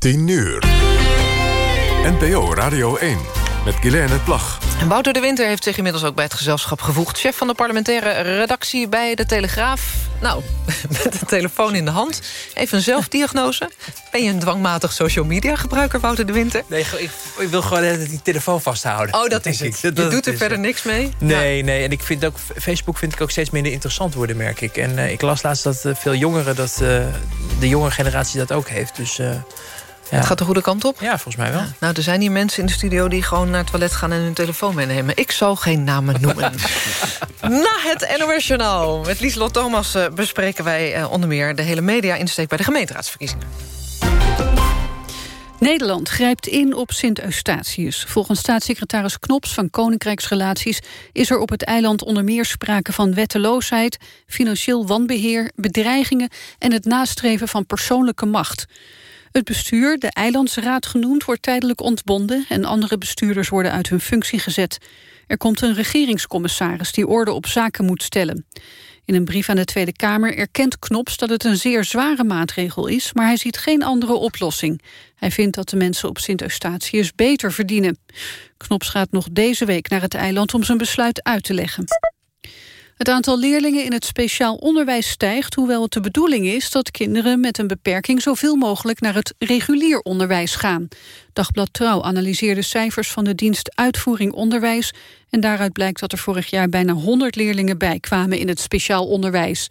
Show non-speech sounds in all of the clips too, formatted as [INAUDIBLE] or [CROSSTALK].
10 uur. NPO Radio 1 met Guilaine Plag. Wouter de Winter heeft zich inmiddels ook bij het gezelschap gevoegd. Chef van de parlementaire redactie bij De Telegraaf. Nou, [LAUGHS] met de telefoon in de hand. Even een zelfdiagnose. Ben je een dwangmatig social media gebruiker, Wouter de Winter? Nee, ik, ik wil gewoon die telefoon vasthouden. Oh, dat, [LAUGHS] is het. je doet er verder niks mee? Nee, nee. En ik vind ook, Facebook vind ik ook steeds minder interessant worden, merk ik. En uh, ik las laatst dat uh, veel jongeren, dat uh, de jonge generatie dat ook heeft. Dus ja. Het gaat de goede kant op? Ja, volgens mij wel. Nou, er zijn hier mensen in de studio die gewoon naar het toilet gaan... en hun telefoon meenemen. Ik zal geen namen noemen. [LAUGHS] Na het NOS Journaal met Lieslot Thomas uh, bespreken wij uh, onder meer... de hele media-insteek bij de gemeenteraadsverkiezingen. Nederland grijpt in op Sint-Eustatius. Volgens staatssecretaris Knops van Koninkrijksrelaties... is er op het eiland onder meer sprake van wetteloosheid... financieel wanbeheer, bedreigingen... en het nastreven van persoonlijke macht. Het bestuur, de Eilandsraad genoemd, wordt tijdelijk ontbonden... en andere bestuurders worden uit hun functie gezet. Er komt een regeringscommissaris die orde op zaken moet stellen. In een brief aan de Tweede Kamer erkent Knops dat het een zeer zware maatregel is... maar hij ziet geen andere oplossing. Hij vindt dat de mensen op Sint-Eustatius beter verdienen. Knops gaat nog deze week naar het eiland om zijn besluit uit te leggen. Het aantal leerlingen in het speciaal onderwijs stijgt... hoewel het de bedoeling is dat kinderen met een beperking... zoveel mogelijk naar het regulier onderwijs gaan. Dagblad Trouw analyseerde cijfers van de dienst Uitvoering Onderwijs... en daaruit blijkt dat er vorig jaar bijna 100 leerlingen bijkwamen... in het speciaal onderwijs.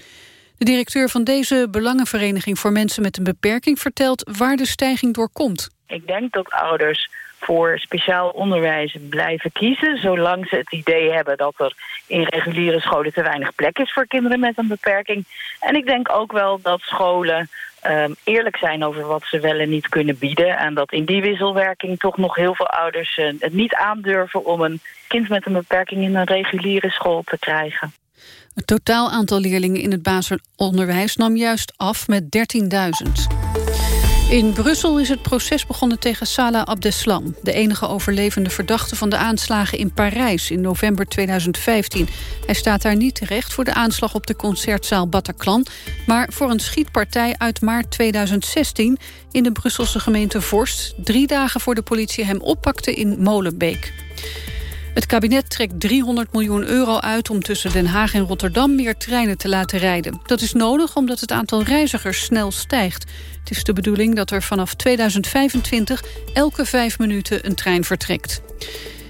De directeur van deze Belangenvereniging voor Mensen met een Beperking... vertelt waar de stijging door komt. Ik denk dat ouders voor speciaal onderwijs blijven kiezen... zolang ze het idee hebben dat er in reguliere scholen te weinig plek is... voor kinderen met een beperking. En ik denk ook wel dat scholen um, eerlijk zijn over wat ze wel en niet kunnen bieden... en dat in die wisselwerking toch nog heel veel ouders uh, het niet aandurven... om een kind met een beperking in een reguliere school te krijgen. Het totaal aantal leerlingen in het basisonderwijs nam juist af met 13.000. In Brussel is het proces begonnen tegen Salah Abdeslam... de enige overlevende verdachte van de aanslagen in Parijs in november 2015. Hij staat daar niet terecht voor de aanslag op de concertzaal Bataclan... maar voor een schietpartij uit maart 2016 in de Brusselse gemeente Vorst... drie dagen voor de politie hem oppakte in Molenbeek. Het kabinet trekt 300 miljoen euro uit om tussen Den Haag en Rotterdam meer treinen te laten rijden. Dat is nodig omdat het aantal reizigers snel stijgt. Het is de bedoeling dat er vanaf 2025 elke vijf minuten een trein vertrekt.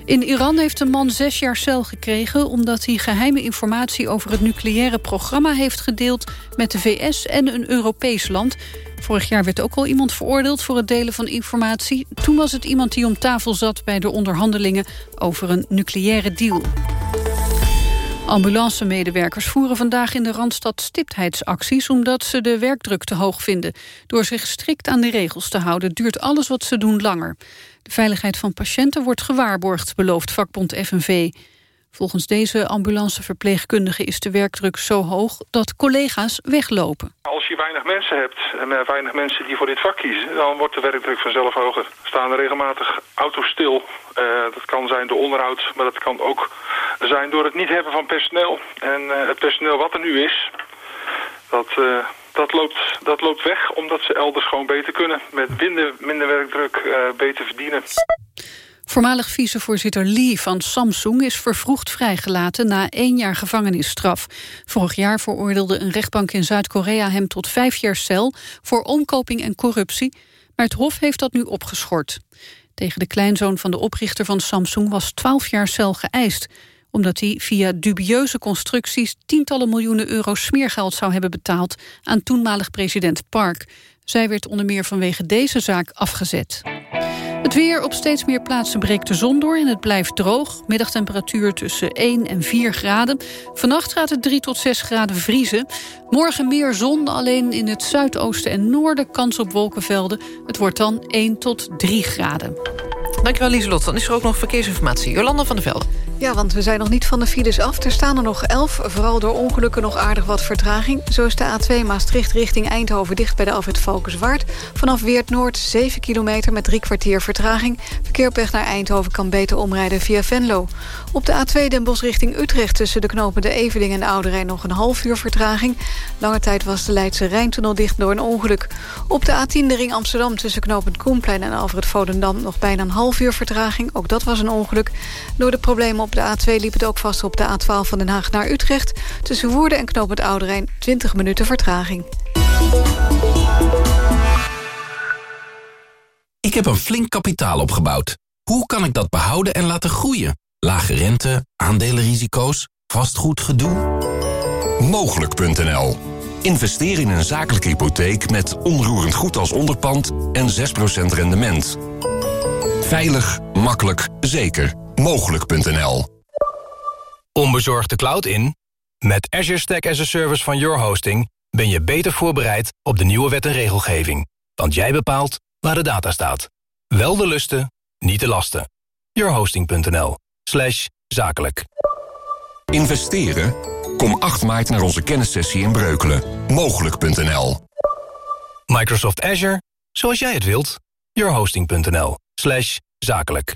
In Iran heeft een man zes jaar cel gekregen... omdat hij geheime informatie over het nucleaire programma heeft gedeeld... met de VS en een Europees land. Vorig jaar werd ook al iemand veroordeeld voor het delen van informatie. Toen was het iemand die om tafel zat bij de onderhandelingen... over een nucleaire deal. Ambulancemedewerkers voeren vandaag in de Randstad stiptheidsacties... omdat ze de werkdruk te hoog vinden. Door zich strikt aan de regels te houden duurt alles wat ze doen langer. De veiligheid van patiënten wordt gewaarborgd, belooft vakbond FNV. Volgens deze ambulanceverpleegkundige is de werkdruk zo hoog dat collega's weglopen. Als je weinig mensen hebt en weinig mensen die voor dit vak kiezen... dan wordt de werkdruk vanzelf hoger. Er staan er regelmatig auto's stil. Uh, dat kan zijn door onderhoud, maar dat kan ook zijn door het niet hebben van personeel. En uh, het personeel wat er nu is, dat, dat, loopt, dat loopt weg omdat ze elders gewoon beter kunnen. Met minder, minder werkdruk beter verdienen. Voormalig vicevoorzitter Lee van Samsung is vervroegd vrijgelaten na één jaar gevangenisstraf. Vorig jaar veroordeelde een rechtbank in Zuid-Korea hem tot vijf jaar cel voor omkoping en corruptie, maar het Hof heeft dat nu opgeschort. Tegen de kleinzoon van de oprichter van Samsung was twaalf jaar cel geëist omdat hij via dubieuze constructies tientallen miljoenen euro smeergeld zou hebben betaald aan toenmalig president Park. Zij werd onder meer vanwege deze zaak afgezet. Het weer op steeds meer plaatsen breekt de zon door en het blijft droog. Middagtemperatuur tussen 1 en 4 graden. Vannacht gaat het 3 tot 6 graden vriezen. Morgen meer zon, alleen in het zuidoosten en noorden kans op wolkenvelden. Het wordt dan 1 tot 3 graden. Dankjewel Lieselot. Dan is er ook nog verkeersinformatie. Jolanda van der Velde. Ja, want we zijn nog niet van de files af. Er staan er nog 11, vooral door ongelukken nog aardig wat vertraging. Zo is de A2 Maastricht richting Eindhoven dicht bij de Alfred Valkenswaard. Vanaf Weert Noord 7 kilometer met drie kwartier vertraging. Verkeer op weg naar Eindhoven kan beter omrijden via Venlo. Op de A2 Den Bosch richting Utrecht tussen de knopen de Eveling en de Oude nog een half uur vertraging. Lange tijd was de Leidse Rijntunnel dicht door een ongeluk. Op de A10 de ring Amsterdam tussen knooppunt Koenplein en Alfred Volendam nog bijna een half uur vertraging. Ook dat was een ongeluk. Door de problemen op de A2 liep het ook vast op de A12 van Den Haag naar Utrecht. Tussen Woerden en Oude Rijn 20 minuten vertraging. Ik heb een flink kapitaal opgebouwd. Hoe kan ik dat behouden en laten groeien? Lage rente, aandelenrisico's, vastgoedgedoe? Mogelijk.nl Investeer in een zakelijke hypotheek met onroerend goed als onderpand en 6% rendement. Veilig, makkelijk, zeker. Mogelijk.nl Onbezorgd de cloud in? Met Azure Stack as a Service van Your Hosting... ben je beter voorbereid op de nieuwe wet en regelgeving. Want jij bepaalt waar de data staat. Wel de lusten, niet de lasten. Yourhosting.nl slash zakelijk. Investeren? Kom 8 maart naar onze kennissessie in Breukelen. Mogelijk.nl Microsoft Azure, zoals jij het wilt. Yourhosting.nl slash zakelijk.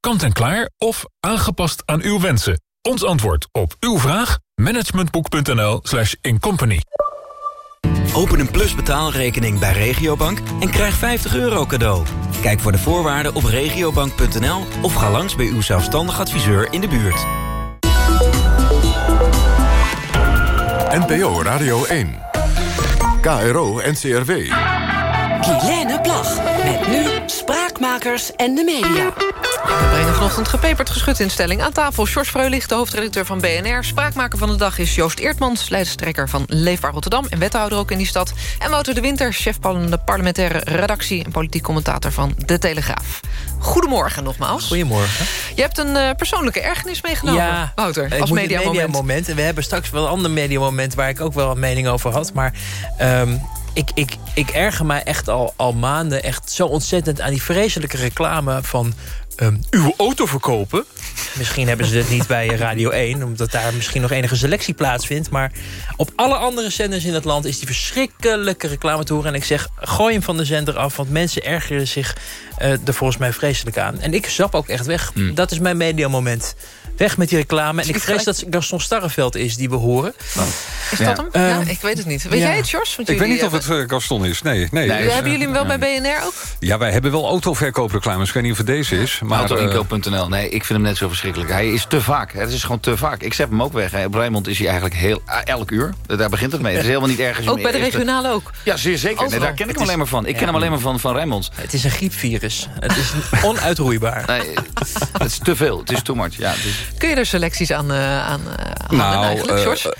Kant en klaar of aangepast aan uw wensen. Ons antwoord op uw vraag? managementboek.nl slash incompany. Open een Plus betaalrekening bij Regiobank en krijg 50 euro cadeau. Kijk voor de voorwaarden op regiobank.nl of ga langs bij uw zelfstandig adviseur in de buurt. NPO Radio 1. KRO NCRW. Guilaine Plag. Met nu Spraakmakers en de media. We brengen vanochtend gepeperd geschut in stelling aan tafel. George Freulich, de hoofdredacteur van BNR. Spraakmaker van de dag is Joost Eertmans... leidstrekker van Leefbaar Rotterdam en wethouder ook in die stad. En Wouter de Winter, chef van de parlementaire redactie... en politiek commentator van De Telegraaf. Goedemorgen nogmaals. Goedemorgen. Je hebt een uh, persoonlijke ergernis meegenomen, ja, Wouter, als mediamoment. mediamoment. En we hebben straks wel een ander mediamoment... waar ik ook wel een mening over had. Maar um, ik, ik, ik erger mij echt al, al maanden echt zo ontzettend aan die vreselijke reclame van um, uw auto verkopen. Misschien hebben ze dit niet bij Radio 1, omdat daar misschien nog enige selectie plaatsvindt. Maar op alle andere zenders in het land is die verschrikkelijke reclame te horen. En ik zeg, gooi hem van de zender af, want mensen ergeren zich uh, er volgens mij vreselijk aan. En ik zap ook echt weg. Mm. Dat is mijn mediamoment. Weg met die reclame. En ik vrees dat het Gaston Starreveld is die we horen. Nou, is dat hem? ja, ik weet het niet. Weet jij het, George? ik weet niet of het uh, Gaston is. Nee, nee. nee dus, hebben jullie hem wel bij BNR ook? Ja, wij hebben wel autoverkoopreclames. Ik weet niet of het deze is. Autoinkoop.nl. Nee, ik vind hem net zo verschrikkelijk. Hij is te vaak. Het is gewoon te vaak. Ik zet hem ook weg. Op Rijnmond is hij eigenlijk heel, elk uur. Daar begint het mee. Het is helemaal niet ergens. Ook bij de regionale ook? Ja, zeer zeker. Nee, daar ken ik hem alleen maar van. Ik ken hem alleen maar van, van Rijnmond. Het is een griepvirus. Het is [LAUGHS] onuitroeibaar. Nee, het is te veel. Het is too much. Ja, Kun je er selecties aan, uh, aan, aan nou,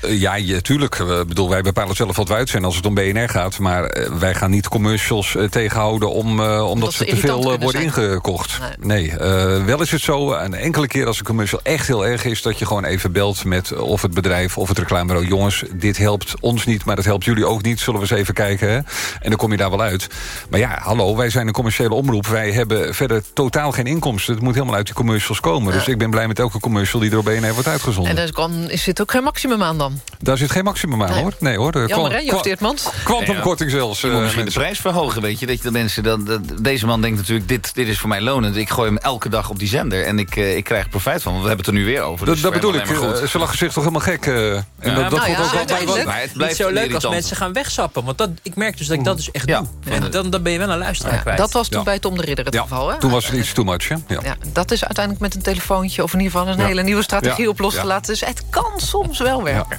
uh, ja, ja, tuurlijk. Uh, bedoel, wij bepalen zelf wat we uitzenden als het om BNR gaat. Maar wij gaan niet commercials tegenhouden... Om, omdat ze te veel worden zijn. ingekocht. Nee, nee wel is het zo, een enkele keer als een commercial echt heel erg is... dat je gewoon even belt met of het bedrijf of het reclamebureau... jongens, dit helpt ons niet, maar dat helpt jullie ook niet. Zullen we eens even kijken, hè? En dan kom je daar wel uit. Maar ja, hallo, wij zijn een commerciële omroep. Wij hebben verder totaal geen inkomsten. Het moet helemaal uit die commercials komen. Dus ik ben blij met elke commercial die door BNR wordt uitgezonden. En daar kan, zit ook geen maximum aan dan? Daar zit geen maximum aan, nee. hoor. Nee, hoor. Jammer, hè, Joost Eertmans? Kwantumkorting zelfs. Je moet misschien de prijs verhogen, weet je. Dat je de mensen dan, deze man denkt natuurlijk, dit, dit is voor mij lonend. Ik gooi hem elke dag op die zender en ik, uh, ik krijg profijt van. Want we hebben het er nu weer over. Dus dat, dat bedoel ik. Uh, ze lachen zich toch helemaal gek. Uh, en ja. dat, dat nou ja, ook wel het blijft zo leuk als mensen gaan wegsappen. Want dat, ik merk dus dat ik dat dus echt doe. En dan, dan ben je wel een luisteraar kwijt. Dat was toen bij Tom de Ridder het geval, hè? toen was het iets too much, Ja. Dat is uiteindelijk met een telefoontje... of in ieder geval een hele nieuwe strategie op losgelaten. Dus het kan soms wel werken.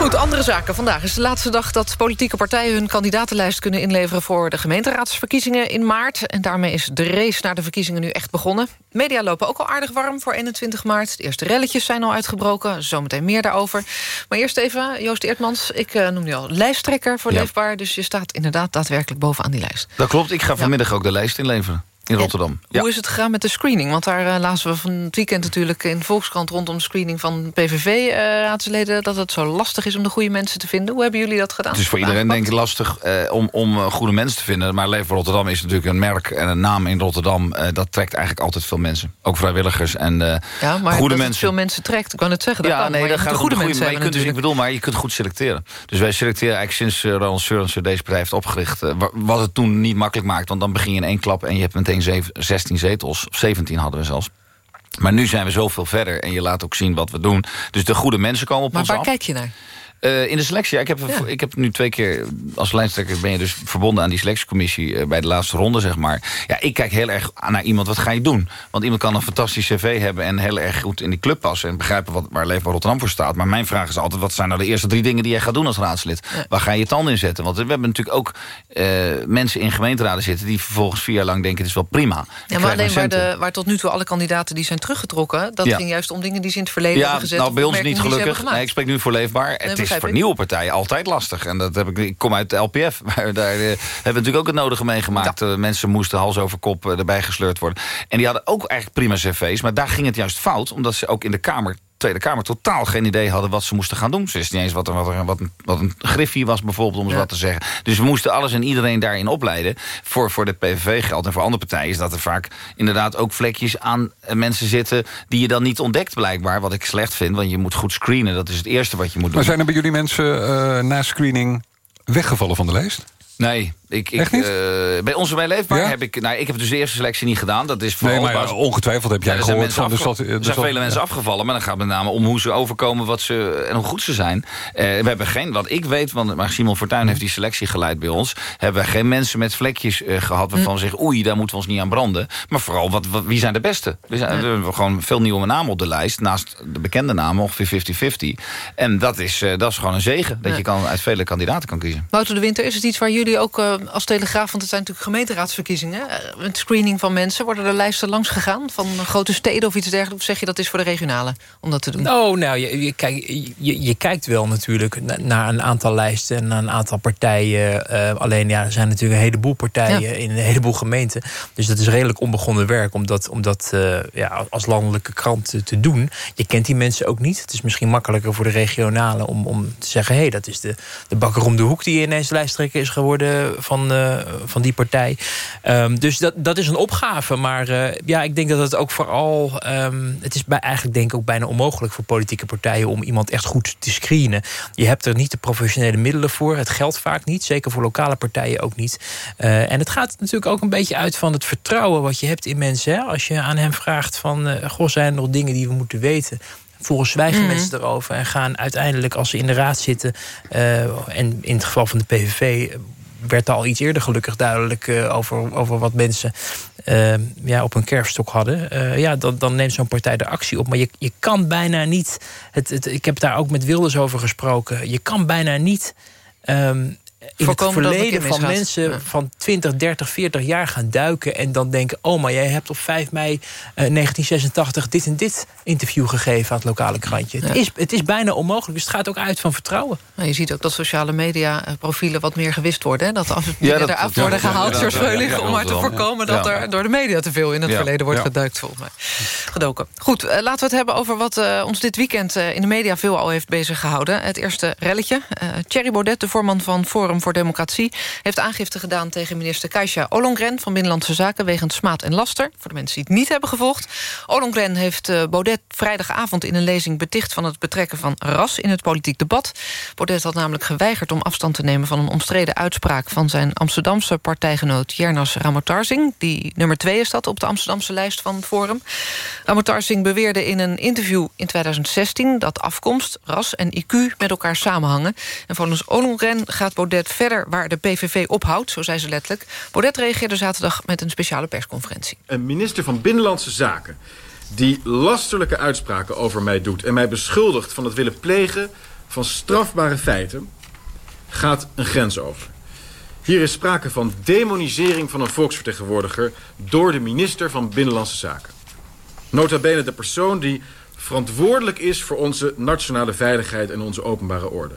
Goed, andere zaken. Vandaag is de laatste dag dat politieke partijen... hun kandidatenlijst kunnen inleveren voor de gemeenteraadsverkiezingen in maart. En daarmee is de race naar de verkiezingen nu echt begonnen. Media lopen ook al aardig warm voor 21 maart. De eerste relletjes zijn al uitgebroken. Zometeen meer daarover. Maar eerst even, Joost Eertmans. Ik uh, noem je al lijsttrekker voor Leefbaar. Dus je staat inderdaad daadwerkelijk bovenaan die lijst. Dat klopt. Ik ga vanmiddag ook de lijst inleveren in Rotterdam. Hoe is het gegaan met de screening? Want daar uh, lazen we van het weekend natuurlijk in Volkskrant... rondom de screening van PVV-raadsleden... dat het zo lastig is om de goede mensen te vinden. Hoe hebben jullie dat gedaan? Het is voor iedereen denk ik lastig uh, om, om goede mensen te vinden. Maar Leven Rotterdam is natuurlijk een merk en een naam in Rotterdam. dat trekt eigenlijk altijd veel mensen. Ook vrijwilligers en ja, maar goede mensen. veel mensen trekt, ik kan het zeggen. Dat ja, kan, nee, dat gaat de goede, mensen maar je kunt, dus, Ik bedoel, maar je kunt goed selecteren. Dus wij selecteren eigenlijk sinds Ronald Sørensen deze partij heeft opgericht... wat het toen niet makkelijk maakt. Want dan begin je in één klap en je hebt meteen 7, 16 zetels. Of 17 hadden we zelfs. Maar nu zijn we zoveel verder en je laat ook zien wat we doen. Dus de goede mensen komen op maar ons af. Maar waar kijk je naar? Uh, in de selectie, ja, ik, heb, ja. ik heb nu twee keer als lijsttrekker ben je dus verbonden aan die selectiecommissie uh, bij de laatste ronde, zeg maar. Ja, ik kijk heel erg naar iemand, wat ga je doen? Want iemand kan een fantastisch cv hebben en heel erg goed in die club passen en begrijpen wat, waar Leefbaar Rotterdam voor staat. Maar mijn vraag is altijd, wat zijn nou de eerste drie dingen die jij gaat doen als raadslid? Ja. Waar ga je je tanden in zetten? Want we hebben natuurlijk ook uh, mensen in gemeenteraden zitten die vervolgens vier jaar lang denken, het is wel prima. Ja, maar alleen waar, de, waar tot nu toe alle kandidaten die zijn teruggetrokken, dat ging juist om dingen die ze in het verleden ja, hebben gezet. Nou, bij ons niet gelukkig. Nee, ik spreek nu voor Leefbaar. Het is voor nieuwe partijen altijd lastig. En dat heb ik, ik kom uit de LPF, [LAUGHS] maar daar eh, hebben we natuurlijk ook het nodige meegemaakt. Ja. Uh, mensen moesten hals over kop uh, erbij gesleurd worden. En die hadden ook eigenlijk prima cv's, maar daar ging het juist fout... omdat ze ook in de Kamer Tweede Kamer totaal geen idee hadden wat ze moesten gaan doen. Ze wisten niet eens wat, er, wat, er, wat, een, wat een griffie was bijvoorbeeld, om eens ja. wat te zeggen. Dus we moesten alles en iedereen daarin opleiden. Voor, voor de PVV geldt en voor andere partijen is dat er vaak inderdaad ook vlekjes aan mensen zitten... die je dan niet ontdekt blijkbaar, wat ik slecht vind. Want je moet goed screenen, dat is het eerste wat je moet doen. Maar zijn er bij jullie mensen uh, na screening weggevallen van de lijst? Nee, ik, ik, uh, bij onze bij Leefbaar ja? heb ik... Nou, ik heb dus de eerste selectie niet gedaan. Dat is vooral nee, maar ongetwijfeld heb jij ja, gehoord... Van, dus dat, er zijn vele mensen afgevallen. Maar dan gaat het met name om hoe ze overkomen wat ze, en hoe goed ze zijn. Uh, we hebben geen, wat ik weet... Want, maar Simon Fortuyn heeft die selectie geleid bij ons... hebben we geen mensen met vlekjes uh, gehad... waarvan we zeggen, oei, daar moeten we ons niet aan branden. Maar vooral, wat, wat wie zijn de beste? We, zijn, we hebben gewoon veel nieuwe namen op de lijst. Naast de bekende namen, ongeveer 50-50. En dat is, dat is gewoon een zegen. Dat je kan, uit vele kandidaten kan kiezen. Wouter de Winter, is het iets waar jullie ook als Telegraaf... want het zijn natuurlijk gemeenteraadsverkiezingen... een screening van mensen, worden er lijsten langs gegaan... van grote steden of iets dergelijks? Of zeg je dat is voor de regionale om dat te doen? Oh, nou, je, je, kijk, je, je kijkt wel natuurlijk naar een aantal lijsten... en naar een aantal partijen. Uh, alleen, ja, er zijn natuurlijk een heleboel partijen... Ja. in een heleboel gemeenten. Dus dat is redelijk onbegonnen werk... om dat, om dat uh, ja, als landelijke krant te, te, doen. Je kent die mensen ook niet. Het is misschien makkelijker voor de regionale om, om te zeggen... hé, hey, dat is de, de bakker om de hoek die ineens lijsttrekker is geworden... van uh, van die partij. Um, dus dat, dat is een opgave. Maar uh, ja, ik denk dat het ook vooral... Um, het is bij, eigenlijk denk ik ook bijna onmogelijk voor politieke partijen... om iemand echt goed te screenen. Je hebt er niet de professionele middelen voor. Het geldt vaak niet. Zeker voor lokale partijen ook niet. Uh, en het gaat natuurlijk ook een beetje uit van het vertrouwen... wat je hebt in mensen. Hè? Als je aan hem vraagt van... Goh, zijn er nog dingen die we moeten weten... Volgens zwijgen mm -hmm. mensen erover en gaan uiteindelijk, als ze in de raad zitten... Uh, en in het geval van de PVV werd al iets eerder gelukkig duidelijk uh, over, over wat mensen uh, ja, op hun kerfstok hadden. Uh, ja, dan, dan neemt zo'n partij de actie op. Maar je, je kan bijna niet. Het, het, ik heb daar ook met Wilders over gesproken. Je kan bijna niet. Um, in het verleden van mensen ja. van 20, 30, 40 jaar gaan duiken... en dan denken, oh, maar jij hebt op 5 mei uh, 1986... dit en dit interview gegeven aan het lokale krantje. Ja. Het, is, het is bijna onmogelijk, dus het gaat ook uit van vertrouwen. Nou, je ziet ook dat sociale media profielen wat meer gewist worden. Hè? Dat als het ja, eraf worden gehaald, Veulig... om maar te voorkomen dat er door de media te veel in het verleden wordt geduikt, volgens mij. Gedoken. Goed, uh, laten we het hebben over wat uh, ons dit weekend in de media veel al heeft bezig gehouden. Het eerste relletje. Thierry Baudet, de voorman van Forum voor Democratie... heeft aangifte gedaan tegen minister Kaisha Ollongren... van Binnenlandse Zaken wegens smaad en laster. Voor de mensen die het niet hebben gevolgd. Ollongren heeft uh, Baudet vrijdagavond in een lezing beticht... van het betrekken van ras in het politiek debat. Baudet had namelijk geweigerd om afstand te nemen... van een omstreden uitspraak van zijn Amsterdamse partijgenoot... Jernas Ramotarsing, die nummer twee is dat op de Amsterdamse lijst van Forum. Ramotarsing beweerde in een interview in 2016... dat afkomst, ras en IQ met elkaar samenhangen. En volgens Ollongren gaat Baudet verder waar de PVV ophoudt, zo zei ze letterlijk. Baudet reageerde zaterdag met een speciale persconferentie. Een minister van Binnenlandse Zaken die lasterlijke uitspraken over mij doet... en mij beschuldigt van het willen plegen van strafbare feiten gaat een grens over. Hier is sprake van demonisering van een volksvertegenwoordiger... door de minister van Binnenlandse Zaken. Nota bene de persoon die verantwoordelijk is... voor onze nationale veiligheid en onze openbare orde.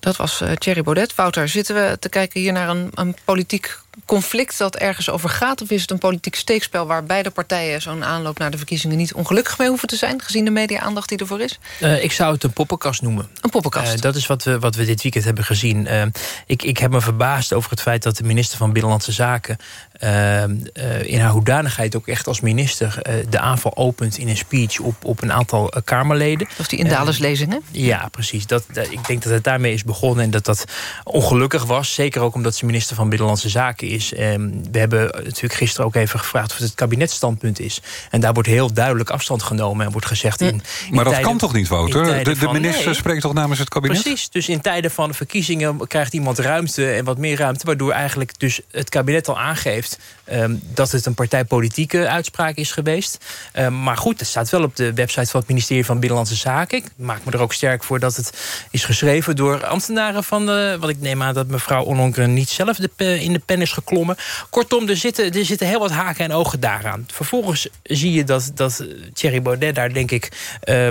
Dat was uh, Thierry Baudet. Wouter, zitten we te kijken hier naar een, een politiek conflict dat ergens over gaat? Of is het een politiek steekspel waar beide partijen... zo'n aanloop naar de verkiezingen niet ongelukkig mee hoeven te zijn... gezien de media-aandacht die ervoor is? Uh, ik zou het een poppenkast noemen. Een poppenkast? Uh, dat is wat we, wat we dit weekend hebben gezien. Uh, ik, ik heb me verbaasd over het feit dat de minister van Binnenlandse Zaken... in haar hoedanigheid ook echt als minister... de aanval opent in een speech op, op een aantal Kamerleden. Dat die indaleslezingen? ja, precies. Dat, ik denk dat het daarmee is begonnen en dat dat ongelukkig was. Zeker ook omdat ze minister van Binnenlandse Zaken is. Ehm, we hebben natuurlijk gisteren ook even gevraagd of het kabinetstandpunt is. En daar wordt heel duidelijk afstand genomen en wordt gezegd... In, maar dat kan toch niet, Wouter? De, de, minister spreekt toch namens het kabinet? Precies, dus in tijden van verkiezingen krijgt iemand ruimte en wat meer ruimte... waardoor eigenlijk dus het kabinet al aangeeft... Ehm, dat het een partijpolitieke uitspraak is geweest. Ehm, maar goed, het staat wel op de website van het ministerie van Binnenlandse Zaken. Ik maak me er ook sterk voor dat het is geschreven door ambtenaren van... De, wat ik neem aan dat mevrouw Ononkeren niet zelf de, in de pen is geklommen. Kortom, er zitten, er zitten heel wat haken en ogen daaraan. Vervolgens zie je dat, dat Thierry Baudet daar denk ik uh,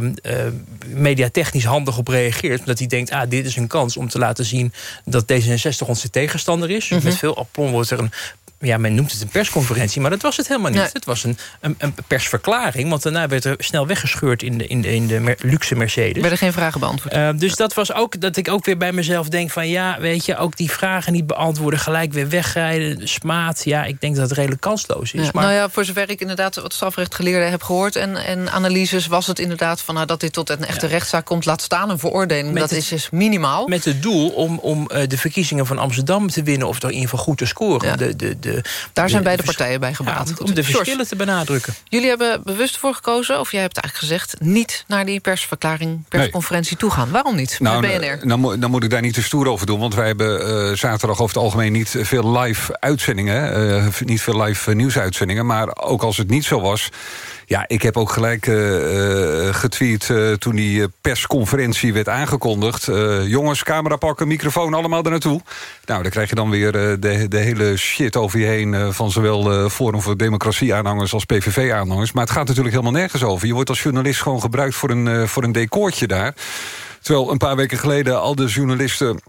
mediatechnisch handig op reageert. Omdat hij denkt, ah, dit is een kans om te laten zien dat D66 onze tegenstander is. Mhm. Met veel aplomb wordt er een ja, men noemt het een persconferentie, maar dat was het helemaal niet. Het was een, een, een, persverklaring, want daarna werd er snel weggescheurd in de, in de, in de luxe Mercedes. Werden geen vragen beantwoord. Uh, dus dat was ook dat ik ook weer bij mezelf denk van ja, weet je, ook die vragen niet beantwoorden, gelijk weer wegrijden, smaad. Ja, ik denk dat het redelijk kansloos is. maar... Nou ja, voor zover ik inderdaad wat strafrechtgeleerden heb gehoord en, en analyses, was het inderdaad van nou, dat dit tot een echte rechtszaak komt, laat staan een veroordeling. dat is dus minimaal. Met het doel om, om uh, de verkiezingen van Amsterdam te winnen of er in ieder geval goed te scoren. De, de, de, daar zijn beide partijen bij gebaat. om de verschillen te benadrukken. Jullie hebben bewust voor gekozen, of jij hebt eigenlijk gezegd... niet naar die persverklaring, persconferentie nee. toe gaan. Waarom niet, nou, BNR? Nou, dan moet ik daar niet te stoer over doen... want wij hebben uh, zaterdag over het algemeen niet veel live uitzendingen. Uh, niet veel live uh, nieuwsuitzendingen. Maar ook als het niet zo was... Ja, ik heb ook gelijk uh, getweet uh, toen die persconferentie werd aangekondigd. jongens, camera pakken, microfoon, allemaal er naartoe. Nou, dan krijg je dan weer de, de hele shit over je heen... van zowel Forum voor Democratie-aanhangers als PVV-aanhangers. Maar het gaat natuurlijk helemaal nergens over. Je wordt als journalist gewoon gebruikt voor een, voor een decoortje daar. Terwijl een paar weken geleden al de journalisten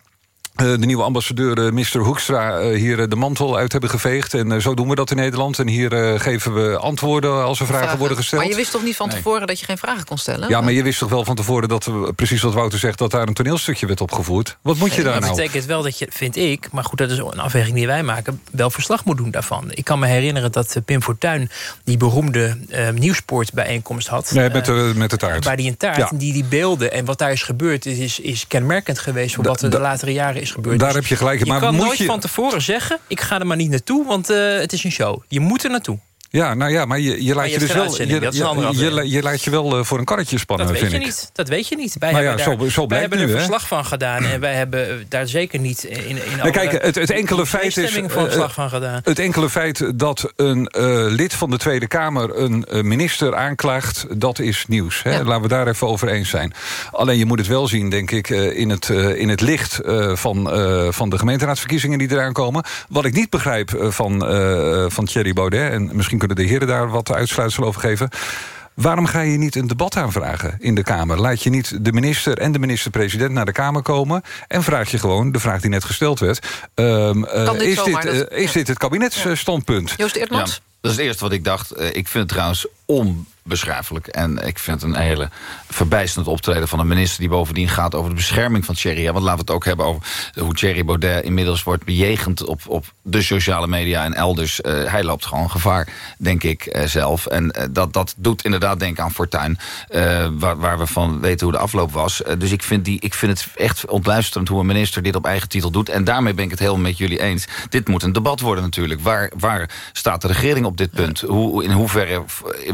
de nieuwe ambassadeur uh, Mr. Hoekstra uh, hier de mantel uit hebben geveegd. En zo doen we dat in Nederland. En hier geven we antwoorden als er vragen, worden gesteld. Maar je wist toch niet van tevoren dat je geen vragen kon stellen? Ja, maar je wist toch wel van tevoren dat, we, precies wat Wouter zegt... dat daar een toneelstukje werd opgevoerd? Wat moet je daar nou? Dat betekent wel dat je, vind ik... maar goed, dat is een afweging die wij maken... wel verslag moet doen daarvan. Ik kan me herinneren dat Pim Fortuyn... die beroemde nieuwsportbijeenkomst had. Nee, met, de, met de taart. Bij die een taart. Ja. En die, die beelden en wat daar is gebeurd... is, is, is kenmerkend geweest voor da, wat er de latere jaren is gebeurd. Daar heb je gelijk. Je maar kan moet nooit je... van tevoren zeggen... ik ga er maar niet naartoe, want uh, het is een show. Je moet er naartoe. Ja, nou ja, maar je, je laat je, je dus wel. Je, je, laat je wel uh, voor een karretje spannen, dat weet vind je ik. Niet. Dat weet je niet. Wij nou hebben, ja, daar, zo, zo wij hebben nu, er verslag van gedaan en wij hebben daar zeker niet in, in kijk, het, het enkele feit is. Verslag van gedaan. Het enkele feit dat een uh, lid van de Tweede Kamer een uh, minister aanklaagt, dat is nieuws. Hè? Ja. Laten we daar even over eens zijn. Alleen je moet het wel zien, denk ik, in het, in het licht van, van de gemeenteraadsverkiezingen die eraan komen. Wat ik niet begrijp van, van Thierry Baudet, en misschien kunnen de heren daar wat uitsluitsel over geven. Waarom ga je niet een debat aanvragen in de Kamer? Laat je niet de minister en de minister-president naar de Kamer komen... en vraag je gewoon, de vraag die net gesteld werd... Um, uh, dit is, dit, uh, is dit het kabinetsstandpunt? Ja. Joost Eertmans? Ja, dat is het eerste wat ik dacht. Uh, ik vind het trouwens om beschrijfelijk. En ik vind het een hele verbijsterend optreden van een minister... die bovendien gaat over de bescherming van Thierry. Want laten we het ook hebben over hoe Thierry Baudet inmiddels wordt bejegend... op, op de sociale media en elders. Uh, hij loopt gewoon gevaar, denk ik uh, zelf. En dat, dat doet inderdaad denken aan Fortuin... waar, waar we van weten hoe de afloop was. dus ik vind, die, ik vind het echt ontluisterend hoe een minister dit op eigen titel doet. En daarmee ben ik het helemaal met jullie eens. Dit moet een debat worden natuurlijk. Waar, waar staat de regering op dit punt? Hoe, in hoeverre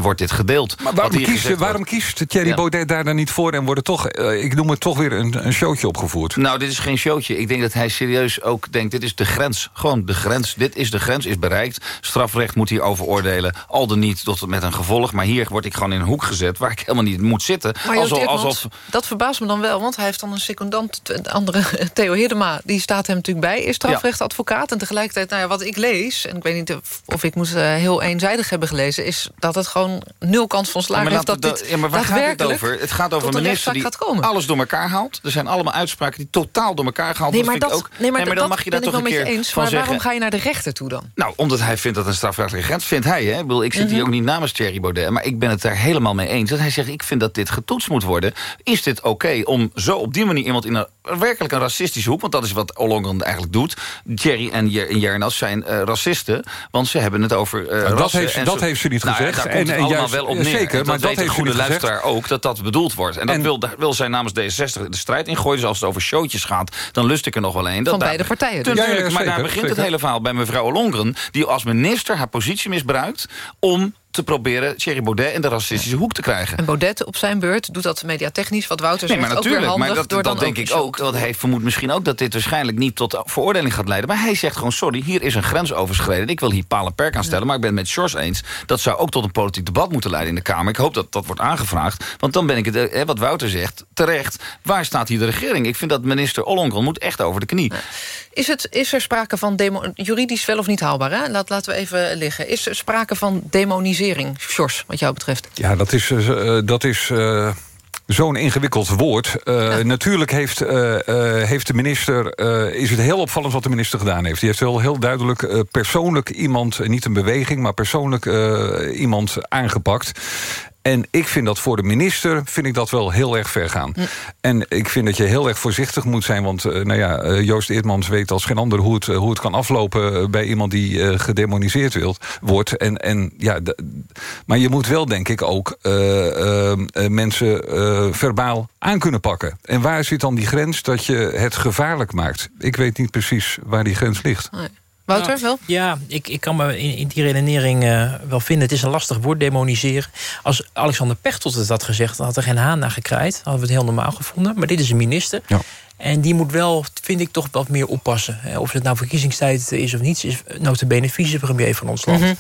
wordt dit gedeeld. Maar waarom, kiest, waarom kiest Thierry Baudet daar dan niet voor... en wordt er toch, uh, ik noem het toch weer een, een showtje opgevoerd? Nou, dit is geen showtje. Ik denk dat hij serieus ook denkt, dit is de grens. Gewoon de grens. Dit is de grens, is bereikt. Strafrecht moet hier over oordelen. Al dan niet tot met een gevolg. Maar hier word ik gewoon in een hoek gezet... waar ik helemaal niet moet zitten. Maar alsof, alsof... dat verbaast me dan wel, want hij heeft dan een secondant... de andere, [LAUGHS] Theo Hiddema, die staat hem natuurlijk bij... is strafrechtadvocaat. En tegelijkertijd, nou ja, wat ik lees... en ik weet niet of ik moet uh, heel eenzijdig hebben gelezen... is dat het gewoon nul kans van slagen heeft... dat dit ja, maar waar gaat het over? Het gaat over een minister die alles door elkaar haalt. Er zijn allemaal uitspraken die totaal door elkaar gehaald nee, maar dat, ook, nee, maar, dan mag je daar toch een keer eens, van maar waarom ga je naar de rechter toe dan? Nou, omdat hij vindt dat een strafrechtelijke grens... vindt hij, hè? Ik, bedoel, ik zit hier mhm. ook niet namens Thierry Baudet... maar ik ben het daar helemaal mee eens. Dat hij zegt, ik vind dat dit getoetst moet worden. Is dit oké om zo op die manier iemand in een werkelijk een racistische hoek... want dat is wat Ollongren eigenlijk doet. Thierry en Jernas zijn uh, racisten, want ze hebben het over uh, dat, heeft, dat heeft ze niet nou, gezegd. Daar komt en, allemaal wel op neer. Zeker, maar dat, heeft een goede luisteraar ook, dat dat bedoeld wordt. En, dat wil, wil zij namens D66 de strijd ingooien. Dus als het over showtjes gaat, dan lust ik er nog wel een. Van beide partijen. Dus. Natuurlijk, maar daar begint het hele verhaal bij mevrouw Ollongren... die als minister haar positie misbruikt om te proberen Thierry Baudet in de racistische hoek te krijgen. En Baudet op zijn beurt doet dat mediatechnisch, wat Wouter zegt, nee, maar natuurlijk, ook weer handig, maar dat, dat denk ik ook. Want hij vermoedt misschien ook dat dit waarschijnlijk niet tot veroordeling gaat leiden. Maar hij zegt gewoon, sorry, hier is een grens overschreden. Ik wil hier paal en perk aan stellen, maar ik ben het met Sjors eens. Dat zou ook tot een politiek debat moeten leiden in de Kamer. Ik hoop dat dat wordt aangevraagd. Want dan ben ik het, eh, wat Wouter zegt, terecht. Waar staat hier de regering? Ik vind dat minister Ollongren moet echt over de knie. Is, het, is er sprake van, demo, juridisch wel of niet haalbaar? Hè? Laat, laten we even liggen. Is er sprake van demonisering, Sjors? wat jou betreft? Ja, dat is, uh, dat is uh, zo'n ingewikkeld woord. Uh, Natuurlijk heeft, heeft de minister... is het heel opvallend wat de minister gedaan heeft. Die heeft wel heel duidelijk persoonlijk iemand... niet een beweging, maar persoonlijk iemand aangepakt. En ik vind dat voor de minister vind ik dat wel heel erg ver gaan. En ik vind dat je heel erg voorzichtig moet zijn... want uh, nou ja, uh, Joost Eertmans weet als geen ander hoe het, hoe het kan aflopen... bij iemand die gedemoniseerd wilt, wordt. En, en, ja, maar je moet wel, denk ik, ook mensen verbaal aan kunnen pakken. En waar zit dan die grens dat je het gevaarlijk maakt? Ik weet niet precies waar die grens ligt. Nee. Wouter, wel? Ja, ik, ik kan me in, in die redenering uh, wel vinden. Het is een lastig woord, demoniseren. Als Alexander Pechtold het had gezegd... dan had er geen haan naar gekraaid. Dan hadden we het heel normaal gevonden. Maar dit is een minister. Ja. En die moet wel, vind ik, toch wat meer oppassen. Of het nou verkiezingstijd is of niet... is notabene vicepremier van ons land. Mm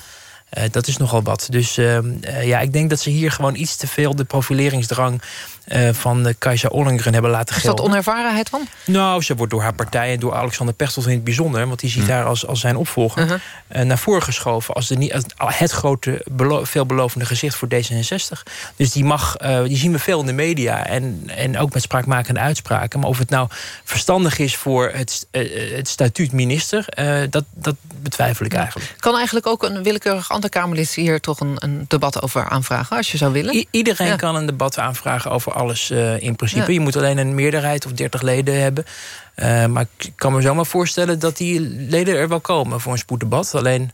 uh, dat is nogal wat. Dus uh, uh, ja, ik denk dat ze hier gewoon iets te veel de profileringsdrang uh, van uh, Kajsa Ollengren hebben laten gelden. Is dat onervarenheid van? Nou, ze wordt door haar partij en door Alexander Pechtold in het bijzonder... want die ziet haar als, als zijn opvolger... -huh. uh, naar voren geschoven als, de, als het grote, veelbelovende gezicht voor D66. Dus die, mag, die zien we veel in de media en, en ook met spraakmakende uitspraken. Maar of het nou verstandig is voor het, het statuut minister... dat, dat betwijfel ik eigenlijk. Kan eigenlijk ook een willekeurig ander Kamerlid hier toch een, een debat over aanvragen... als je zou willen? I iedereen ja. kan een debat aanvragen over alles uh, in principe. Ja. Je moet alleen een meerderheid of 30 leden hebben. Uh, maar ik kan me zomaar voorstellen dat die leden er wel komen voor een spoeddebat. Alleen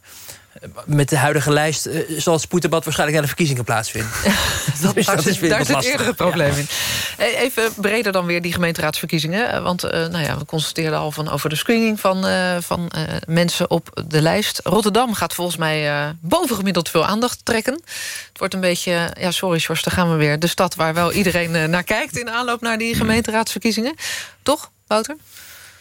met de huidige lijst uh, zal het spoeddebat waarschijnlijk aan de verkiezingen plaatsvinden. [LAUGHS] dat, [LAUGHS] dus dat is weer daar zit eerder het probleem ja. in. Even breder dan weer die gemeenteraadsverkiezingen. Want uh, nou ja, we constateerden al van over de screening van, uh, van mensen op de lijst. Rotterdam gaat volgens mij bovengemiddeld veel aandacht trekken. Het wordt een beetje, ja sorry Sjors, daar gaan we weer. De stad waar wel iedereen naar kijkt in aanloop naar die gemeenteraadsverkiezingen. Toch, Wouter?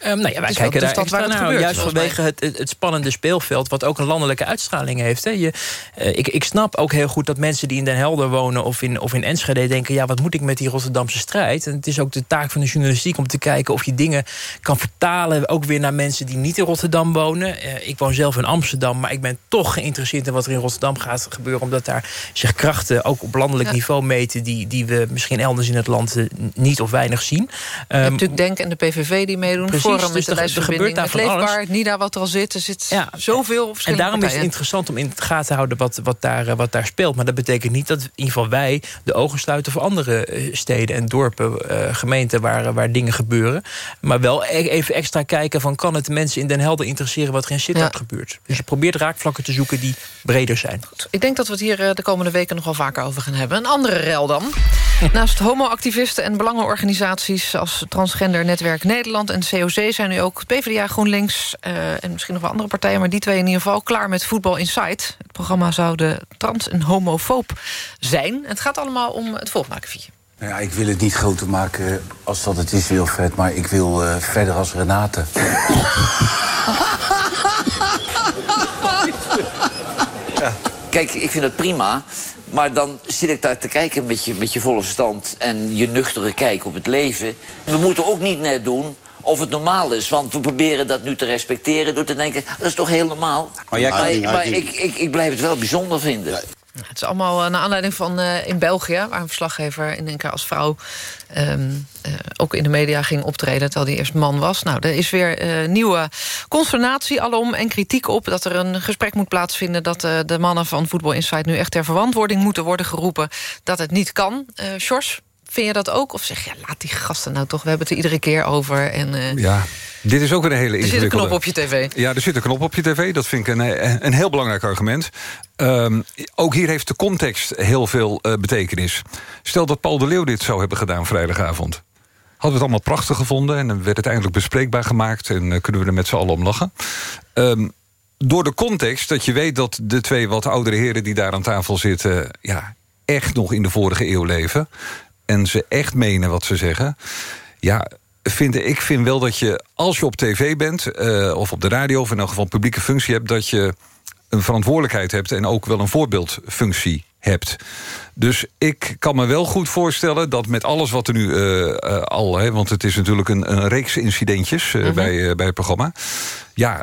Um, nou ja, wij kijken daar extra naar, gebeurt, juist vanwege het, het, spannende speelveld... wat ook een landelijke uitstraling heeft. Hè. Je, uh, ik, ik snap ook heel goed dat mensen die in Den Helder wonen... of in, of in Enschede denken, ja, wat moet ik met die Rotterdamse strijd? En het is ook de taak van de journalistiek om te kijken... of je dingen kan vertalen, ook weer naar mensen die niet in Rotterdam wonen. Uh, ik woon zelf in Amsterdam, maar ik ben toch geïnteresseerd... in wat er in Rotterdam gaat gebeuren... omdat daar zich krachten ook op landelijk ja. niveau meten... Die, die we misschien elders in het land uh, niet of weinig zien. Um, je hebt ehm, natuurlijk Denk en de PVV die meedoen... Precies, Forum dus met de gebeurt daar van alles. Nida wat er al zit. Er zit ja. zoveel En daarom partijen. is het interessant om in het gaten te houden wat, wat, daar, wat daar speelt. Maar dat betekent niet dat in ieder geval wij de ogen sluiten... voor andere eh, steden en dorpen, uh, gemeenten waar, waar dingen gebeuren. Maar wel e-, even extra kijken van... kan het de mensen in Den Helder interesseren wat er in Sittard ja. gebeurt. Dus je probeert raakvlakken te zoeken die breder zijn. Goed. Ik denk dat we het hier eh, de komende weken nog wel vaker over gaan hebben. Een andere rel dan. [LAUGHS] Naast homoactivisten en belangenorganisaties... als Transgender Netwerk Nederland en COC zee zijn nu ook PvdA, GroenLinks... Uh, en misschien nog wel andere partijen... maar die twee in ieder geval klaar met Voetbal Insight. Het programma zou de trans- en homofoob zijn. Het gaat allemaal om het volgmakervietje. Nou ja, ik wil het niet groter maken als dat het is, Wilfred... maar ik wil uh, verder als Renate. [LAUGHS] ja. Kijk, ik vind het prima... Maar dan zit ik daar te kijken met je, met je volle verstand en je nuchtere kijk op het leven. We moeten ook niet net doen of het normaal is. Want we proberen dat nu te respecteren door te denken... dat is toch heel normaal? Maar, jij maar, maar ik, ik, ik blijf het wel bijzonder vinden. Het is allemaal uh, naar aanleiding van uh, in België... waar een verslaggever in één keer als vrouw... Um, uh, ook in de media ging optreden terwijl hij eerst man was. Nou, er is weer nieuwe consternatie alom en kritiek op... dat er een gesprek moet plaatsvinden... dat de mannen van Voetbal Insight nu echt ter verantwoording moeten worden geroepen... dat het niet kan. Sjors, vind je dat ook? Of zeg je, ja, laat die gasten nou toch, we hebben het er iedere keer over. En, ja, dit is ook een hele Er zit een knop op je tv. Ja, er zit een knop op je tv. Dat vind ik een, een heel belangrijk argument. Um, ook hier heeft de context heel veel uh, betekenis. Stel dat Paul de Leeuw dit zou hebben gedaan vrijdagavond. Hadden we het allemaal prachtig gevonden... en dan werd het eindelijk bespreekbaar gemaakt... en uh, kunnen we er met z'n allen om lachen. Um, door de context dat je weet dat de twee wat oudere heren... die daar aan tafel zitten, ja, echt nog in de vorige eeuw leven... en ze echt menen wat ze zeggen... ja, vind, ik vind wel dat je, als je op tv bent... Uh, of op de radio, of in elk geval publieke functie hebt... dat je een verantwoordelijkheid hebt en ook wel een voorbeeldfunctie hebt. Dus ik kan me wel goed voorstellen dat met alles wat er nu uh, uh, al... Hè, want het is natuurlijk een, een reeks incidentjes uh, mm -hmm. bij, bij het programma... ja,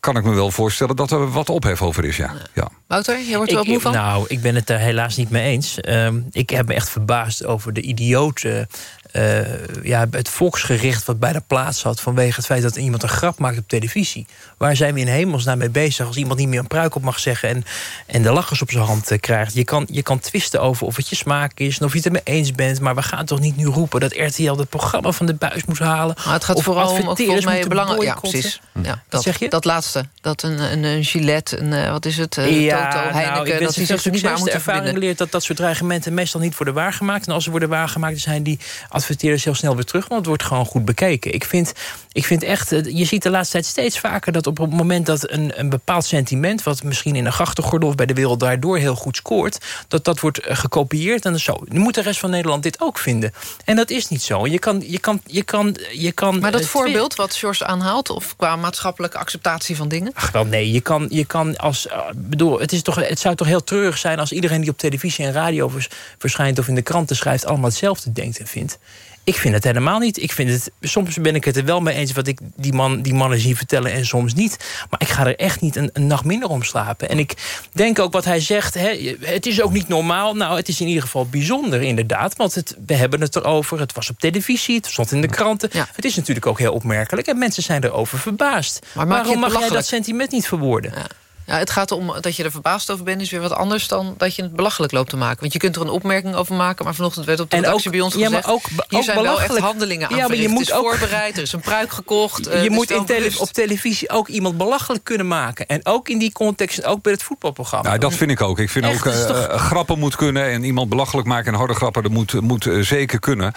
kan ik me wel voorstellen dat er wat ophef over is, ja. ja. Wouter, je wordt er wel moe van? Nou, ik ben het daar helaas niet mee eens. Um, ik heb me echt verbaasd over de idiote uh, ja, het volksgericht wat bij de plaats had... vanwege het feit dat iemand een grap maakt op televisie. Waar zijn we in hemelsnaam mee bezig... als iemand niet meer een pruik op mag zeggen... en, en de lachers op zijn hand uh, krijgt. Je kan, je kan twisten over of het je smaak is... en of je het ermee eens bent... maar we gaan toch niet nu roepen dat RTL het programma van de buis moet halen... Maar het gaat vooral om volgens mij belangrijk... Ja, precies. Ja, dat, zeg je? Dat laatste. Dat een, een, een Gillette, een, uh, wat is het, uh, ja, Toto, nou, Heineken... Nou, dat die zich niet meer moeten ervaring dat dat soort dreigementen... meestal niet worden waargemaakt. En als ze worden waargemaakt, zijn die adverteerders heel snel weer terug... want het wordt gewoon goed bekeken. Ik vind, ik vind echt, eh, je ziet de laatste tijd steeds vaker... dat op het moment dat een, een bepaald sentiment... wat misschien in de grachtengordel of bij de wereld daardoor heel goed scoort... dat dat wordt eh, gekopieerd en zo. Nu moet de rest van Nederland dit ook vinden. En dat is niet zo. Je kan, je kan, je kan, je kan, maar dat uh, voorbeeld wat George aanhaalt... of qua maatschappelijke acceptatie van dingen? Ach, wel nee, je kan, je kan als... Bedoel, het, is toch, het zou toch heel treurig zijn... als iedereen die op televisie en radio verschijnt... of in de kranten schrijft... allemaal hetzelfde denkt en vindt. Ik vind het helemaal niet. Ik vind het, soms ben ik het er wel mee eens wat ik die, man, die mannen zie vertellen en soms niet. Maar ik ga er echt niet een, een nacht minder om slapen. En ik denk ook wat hij zegt, hè, het is ook niet normaal. Nou, het is in ieder geval bijzonder inderdaad. Want het, we hebben het erover, het was op televisie, het stond in de kranten. Ja. Het is natuurlijk ook heel opmerkelijk en mensen zijn erover verbaasd. Maar Waarom mag jij dat sentiment niet verwoorden? Ja. Ja, het gaat om dat je er verbaasd over bent... is weer wat anders dan dat je het belachelijk loopt te maken. Want je kunt er een opmerking over maken... maar vanochtend werd op de redactie bij ons gezegd... Ja, maar ook, hier ook zijn wel echt handelingen aan ja, maar je moet het is ook, voorbereid, er is een pruik gekocht. Je moet in tele op televisie ook iemand belachelijk kunnen maken. En ook in die context, ook bij het voetbalprogramma. Nou, dat vind ik ook. Ik vind echt, ook uh, toch... grappen moet kunnen... en iemand belachelijk maken en harde grappen... dat moet, moet uh, zeker kunnen.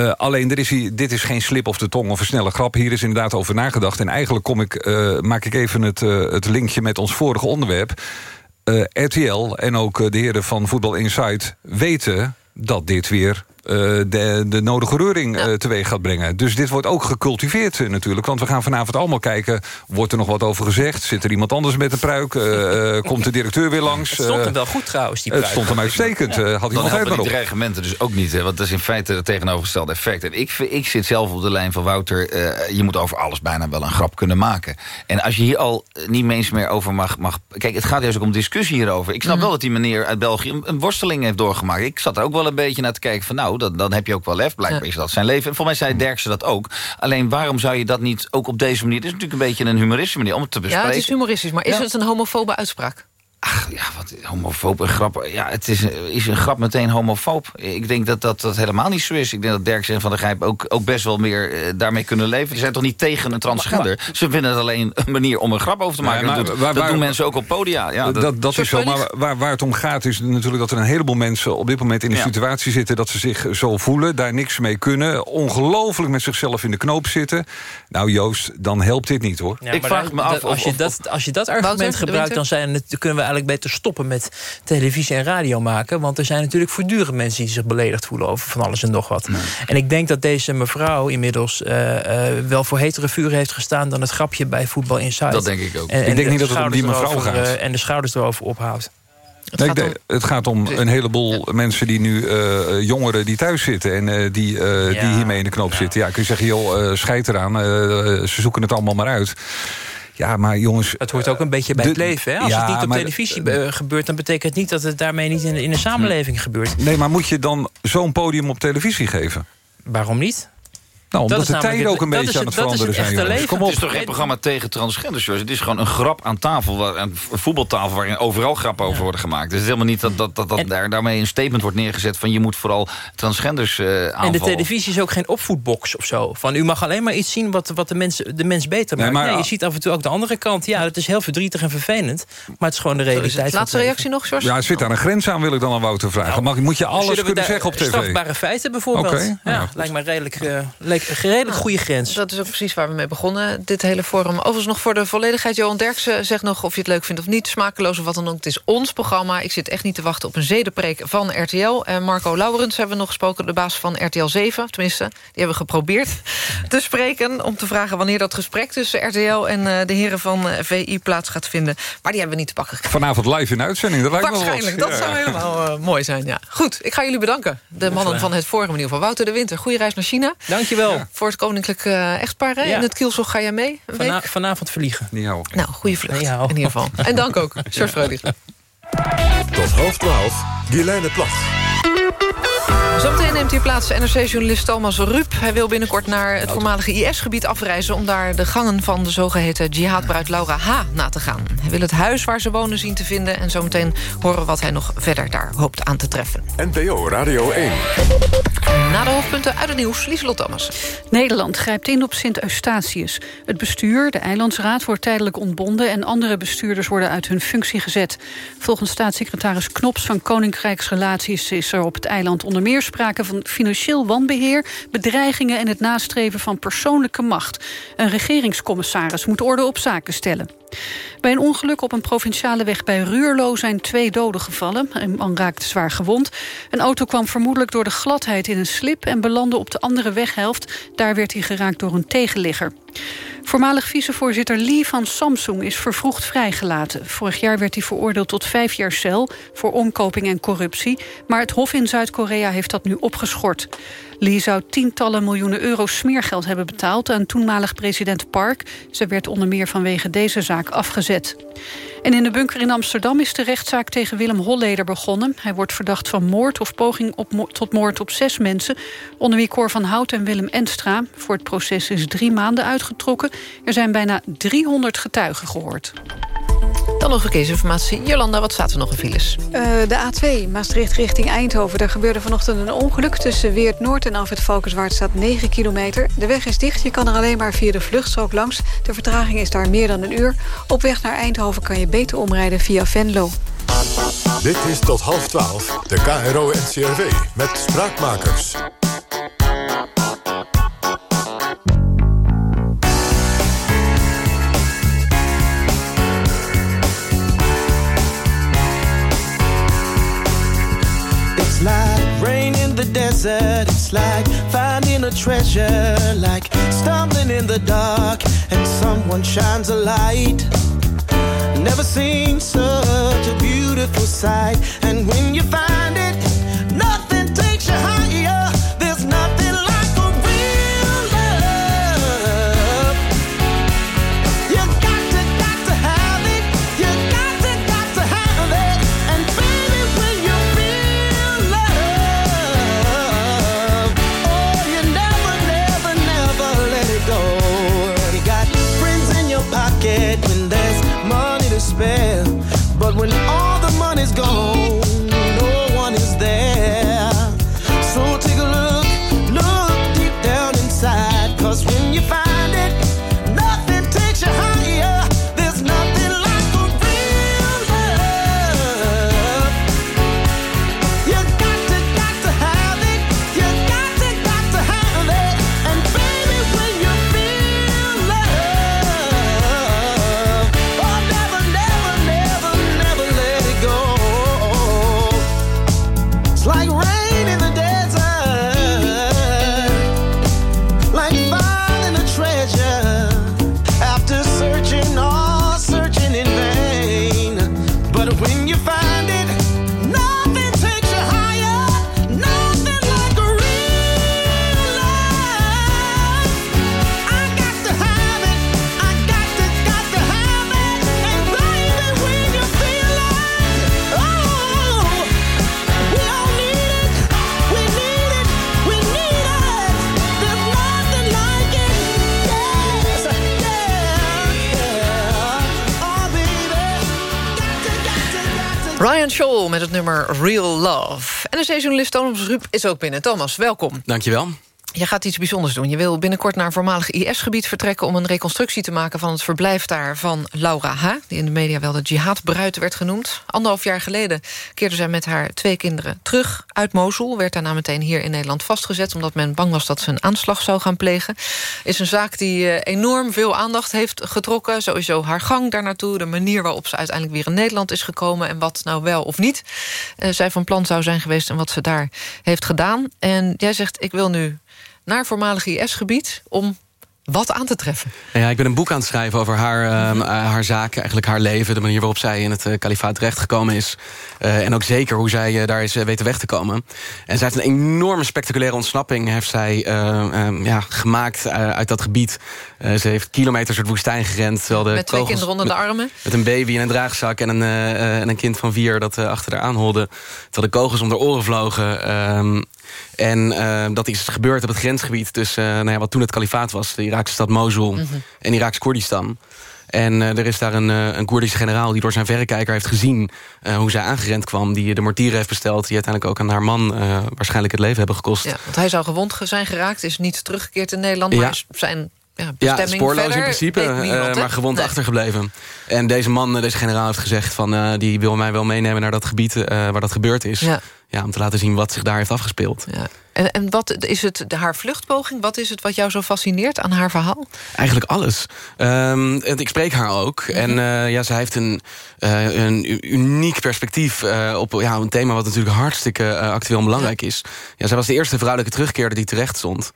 Uh, alleen, er is hier, dit is geen slip of de tong of een snelle grap. Hier is inderdaad over nagedacht. En eigenlijk kom ik, maak ik even het, het linkje met ons vorige onderwerp. RTL en ook de heren van Voetbal Insight weten dat dit weer de, de nodige reuring ja. uh, teweeg gaat brengen. Dus dit wordt ook gecultiveerd uh, natuurlijk. Want we gaan vanavond allemaal kijken... wordt er nog wat over gezegd? Zit er iemand anders met een pruik? komt de directeur weer langs? Het stond hem wel goed trouwens, die pruik. Het stond hem uitstekend. Ja. had iemand helpen die dreigementen dus ook niet. Hè? Want dat is in feite het tegenovergestelde effect. En ik, ik zit zelf op de lijn van Wouter... je moet over alles bijna wel een grap kunnen maken. En als je hier al niet eens meer over mag... mag kijk, het gaat juist ook om discussie hierover. Ik snap mm. wel dat die meneer uit België een, een worsteling heeft doorgemaakt. Ik zat er ook wel een beetje naar te kijken van... nou, dan, dan heb je ook wel lef. Blijkbaar is dat zijn leven. En voor mij zei Derksen dat ook. Alleen waarom zou je dat niet ook op deze manier... het is natuurlijk een beetje een humoristische manier om het te bespreken. Ja, het is humoristisch, maar is het een homofobe uitspraak? Ach, ja, wat homofoob en grap. Ja, het is, is een grap meteen homofoob. Ik denk dat, dat dat helemaal niet zo is. Ik denk dat Derksen en Van der Grijp ook, ook best wel meer uh, daarmee kunnen leven. Ze zijn toch niet tegen een transgender? Ze vinden het alleen een manier om een grap over te maken. dat, waar, dat doen mensen ook op podia. Ja, dat, dat, dat is zo, maar waar, waar het om gaat is natuurlijk dat er een heleboel mensen... op dit moment in de situatie zitten dat ze zich zo voelen... daar niks mee kunnen, ongelooflijk met zichzelf in de knoop zitten. Nou Joost, dan helpt dit niet hoor. ik vraag me af... Als je dat, als je dat argument gebruikt, dan, zijn het, kunnen we eigenlijk beter stoppen... met televisie en radio maken. Want er zijn natuurlijk voortdurend mensen die zich beledigd voelen... over van alles en nog wat. En ik denk dat deze mevrouw inmiddels uh, uh, wel voor hetere vuur heeft gestaan... dan het grapje bij Voetbal Inside. Dat denk ik ook. En, ik denk niet dat het om die mevrouw gaat. Uh, en de schouders erover ophoudt. Het, gaat om... het gaat om een heleboel mensen die nu, uh, jongeren die thuis zitten... en uh, die, uh, die hiermee in de knoop zitten. Ja, kun je zeggen, joh, scheid eraan. ze zoeken het allemaal maar uit. Ja, maar jongens... Het hoort ook een beetje bij het leven. Hè? Als het niet op televisie gebeurt... dan betekent het niet dat het daarmee niet in, in de samenleving gebeurt. Nee, maar moet je dan zo'n podium op televisie geven? Waarom niet? Nou, omdat de tijden ook een beetje aan het veranderen zijn. Kom op. Het is toch geen programma tegen transgenders, Het is gewoon een grap aan tafel, waar, een voetbaltafel... waarin overal grappen over worden gemaakt. Dus het is helemaal niet dat, dat, dat, dat daar, daarmee een statement wordt neergezet... van je moet vooral transgenders uh, aanvallen. En de televisie is ook geen opvoedbox of zo. Van u mag alleen maar iets zien wat, wat de, mens, de mens beter maakt. Nee, maar, je ziet af en toe ook de andere kant. Ja, het is heel verdrietig en vervelend. Maar het is gewoon de realiteit. Laatste reactie nog, George? Ja, zit daar een grens aan, wil ik dan aan Wouter vragen. Nou, mag, moet je alles kunnen zeggen op tv? Strafbare feiten bijvoorbeeld. Okay, ja, nou, lijkt mij redelijk, uh, redelijk goede grens. Dat is ook precies waar we mee begonnen, dit hele forum. Overigens nog voor de volledigheid. Johan Derksen zegt nog of je het leuk vindt of niet. Smakeloos of wat dan ook. Het is ons programma. Ik zit echt niet te wachten op een zedenpreek van RTL. En Marco Laurens hebben we nog gesproken, de baas van RTL 7. Tenminste, die hebben we geprobeerd te spreken... om te vragen wanneer dat gesprek tussen RTL en uh, de heren van eh, VI plaats gaat vinden. Maar die hebben we niet te pakken gekregen. Vanavond live in uitzending, dat lijkt Waarschijnlijk, dat zou helemaal uh, mooi zijn, ja. Goed, ik ga jullie bedanken. De mannen van het forum in ieder geval. Wouter de Winter, goede reis naar China. Dankjewel. Ja. Voor het Koninklijk uh, echtpaar. Hè? In het Kielzog ga jij mee? Vana vanavond vliegen. Nou, goede vlucht in ieder geval. En dank ook, [LAUGHS] George. Tot half twaalf, Guilaine Plag. Zometeen neemt hier plaats NRC-journalist Thomas Rup. Hij wil binnenkort naar het voormalige IS-gebied afreizen... om daar de gangen van de zogeheten jihadbruid Laura H. na te gaan. Hij wil het huis waar ze wonen zien te vinden... en zometeen horen wat hij nog verder daar hoopt aan te treffen. NPO Radio 1. Na de hoofdpunten uit het nieuws, Lieselot Thomas. Nederland grijpt in op Sint-Eustatius. Het bestuur, de eilandsraad, wordt tijdelijk ontbonden... en andere bestuurders worden uit hun functie gezet. Volgens staatssecretaris Knops van Koninkrijksrelaties... is er op het eiland onder meer sprake van financieel wanbeheer... bedreigingen en het nastreven van persoonlijke macht. Een regeringscommissaris moet orde op zaken stellen. Bij een ongeluk op een provinciale weg bij Ruurlo zijn twee doden gevallen. Een man raakte zwaar gewond. Een auto kwam vermoedelijk door de gladheid in een slip... en belandde op de andere weghelft. Daar werd hij geraakt door een tegenligger. Voormalig vicevoorzitter Lee van Samsung is vervroegd vrijgelaten. Vorig jaar werd hij veroordeeld tot vijf jaar cel... voor omkoping en corruptie. Maar het Hof in Zuid-Korea heeft dat nu opgeschort. Lee zou tientallen miljoenen euro smeergeld hebben betaald... aan toenmalig president Park. Ze werd onder meer vanwege deze zaak afgezet. En in de bunker in Amsterdam is de rechtszaak tegen Willem Holleder begonnen. Hij wordt verdacht van moord of poging tot moord op zes mensen... onder wie Cor van Hout en Willem Enstra. Voor het proces is drie maanden uitgetrokken. Er zijn bijna 300 getuigen gehoord. Dan nog verkeersinformatie. Jolanda, wat staat er nog in files? Uh, de A2, Maastricht richting Eindhoven. Daar gebeurde vanochtend een ongeluk tussen Weert Noord en Af het Valkenswaard staat 9 kilometer. De weg is dicht, je kan er alleen maar via de vluchtstrook langs. De vertraging is daar meer dan een uur. Op weg naar Eindhoven kan je beter omrijden via Venlo. Dit is tot half 12, de KRO NCRV met Spraakmakers. Desert. It's like finding a treasure, like stumbling in the dark and someone shines a light. Never seen such a beautiful sight, and when you find it, nothing takes you higher. Het nummer Real Love. NRC-journalist Thomas Rup is ook binnen. Thomas, welkom. Dankjewel. Je gaat iets bijzonders doen. Je wil binnenkort naar een voormalig IS-gebied vertrekken... om een reconstructie te maken van het verblijf daar van Laura H. Die in de media wel de jihadbruid werd genoemd. Anderhalf jaar geleden keerde zij met haar twee kinderen terug uit Mosul. Werd daarna meteen hier in Nederland vastgezet... omdat men bang was dat ze een aanslag zou gaan plegen. Is een zaak die eh, enorm veel aandacht heeft getrokken. Sowieso haar gang daar naartoe. De manier waarop ze uiteindelijk weer in Nederland is gekomen... en wat nou wel of niet uh, zij van plan zou zijn geweest... en wat ze daar heeft gedaan. En jij zegt, ik wil nu naar voormalig IS-gebied... om wat aan te treffen. Ja, ik ben een boek aan het schrijven over haar, uh, haar zaak, eigenlijk haar leven... de manier waarop zij in het uh, kalifaat terechtgekomen is. Uh, en ook zeker hoe zij daar is weten weg te komen. En zij heeft een enorme spectaculaire ontsnapping... heeft zij ehm, ja, gemaakt uit dat gebied. ze heeft kilometers door de woestijn gerend. Terwijl de met twee kinderen onder de armen? Met een baby in een draagzak en een, en een kind van vier... dat achter haar aanholde. Terwijl de kogels om de oren vlogen... En uh, dat is gebeurd op het grensgebied tussen uh, nou ja, wat toen het kalifaat was... de Iraakse stad Mosul mm -hmm. en Iraaks Koerdistan. En uh, er is daar een, een Koerdische generaal die door zijn verrekijker heeft gezien... hoe zij aangerend kwam, die de mortieren heeft besteld... die uiteindelijk ook aan haar man waarschijnlijk het leven hebben gekost. Ja, want hij zou gewond zijn geraakt, is niet teruggekeerd in Nederland... Ja. maar zijn ja, ja, spoorloos verder, in principe, uh, maar gewond nee. achtergebleven. En deze man, deze generaal heeft gezegd... van uh, die wil mij wel meenemen naar dat gebied uh, waar dat gebeurd is. Ja. ja. om te laten zien wat zich daar heeft afgespeeld. Ja. En, en wat is het, haar vluchtpoging? Wat is het wat jou zo fascineert aan haar verhaal? Eigenlijk alles. Um, ik spreek haar ook. Mm -hmm. En ja, zij heeft een, een uniek perspectief op ja, een thema... wat natuurlijk hartstikke actueel en belangrijk is. Ja, zij was de eerste vrouwelijke terugkeerder die terecht stond.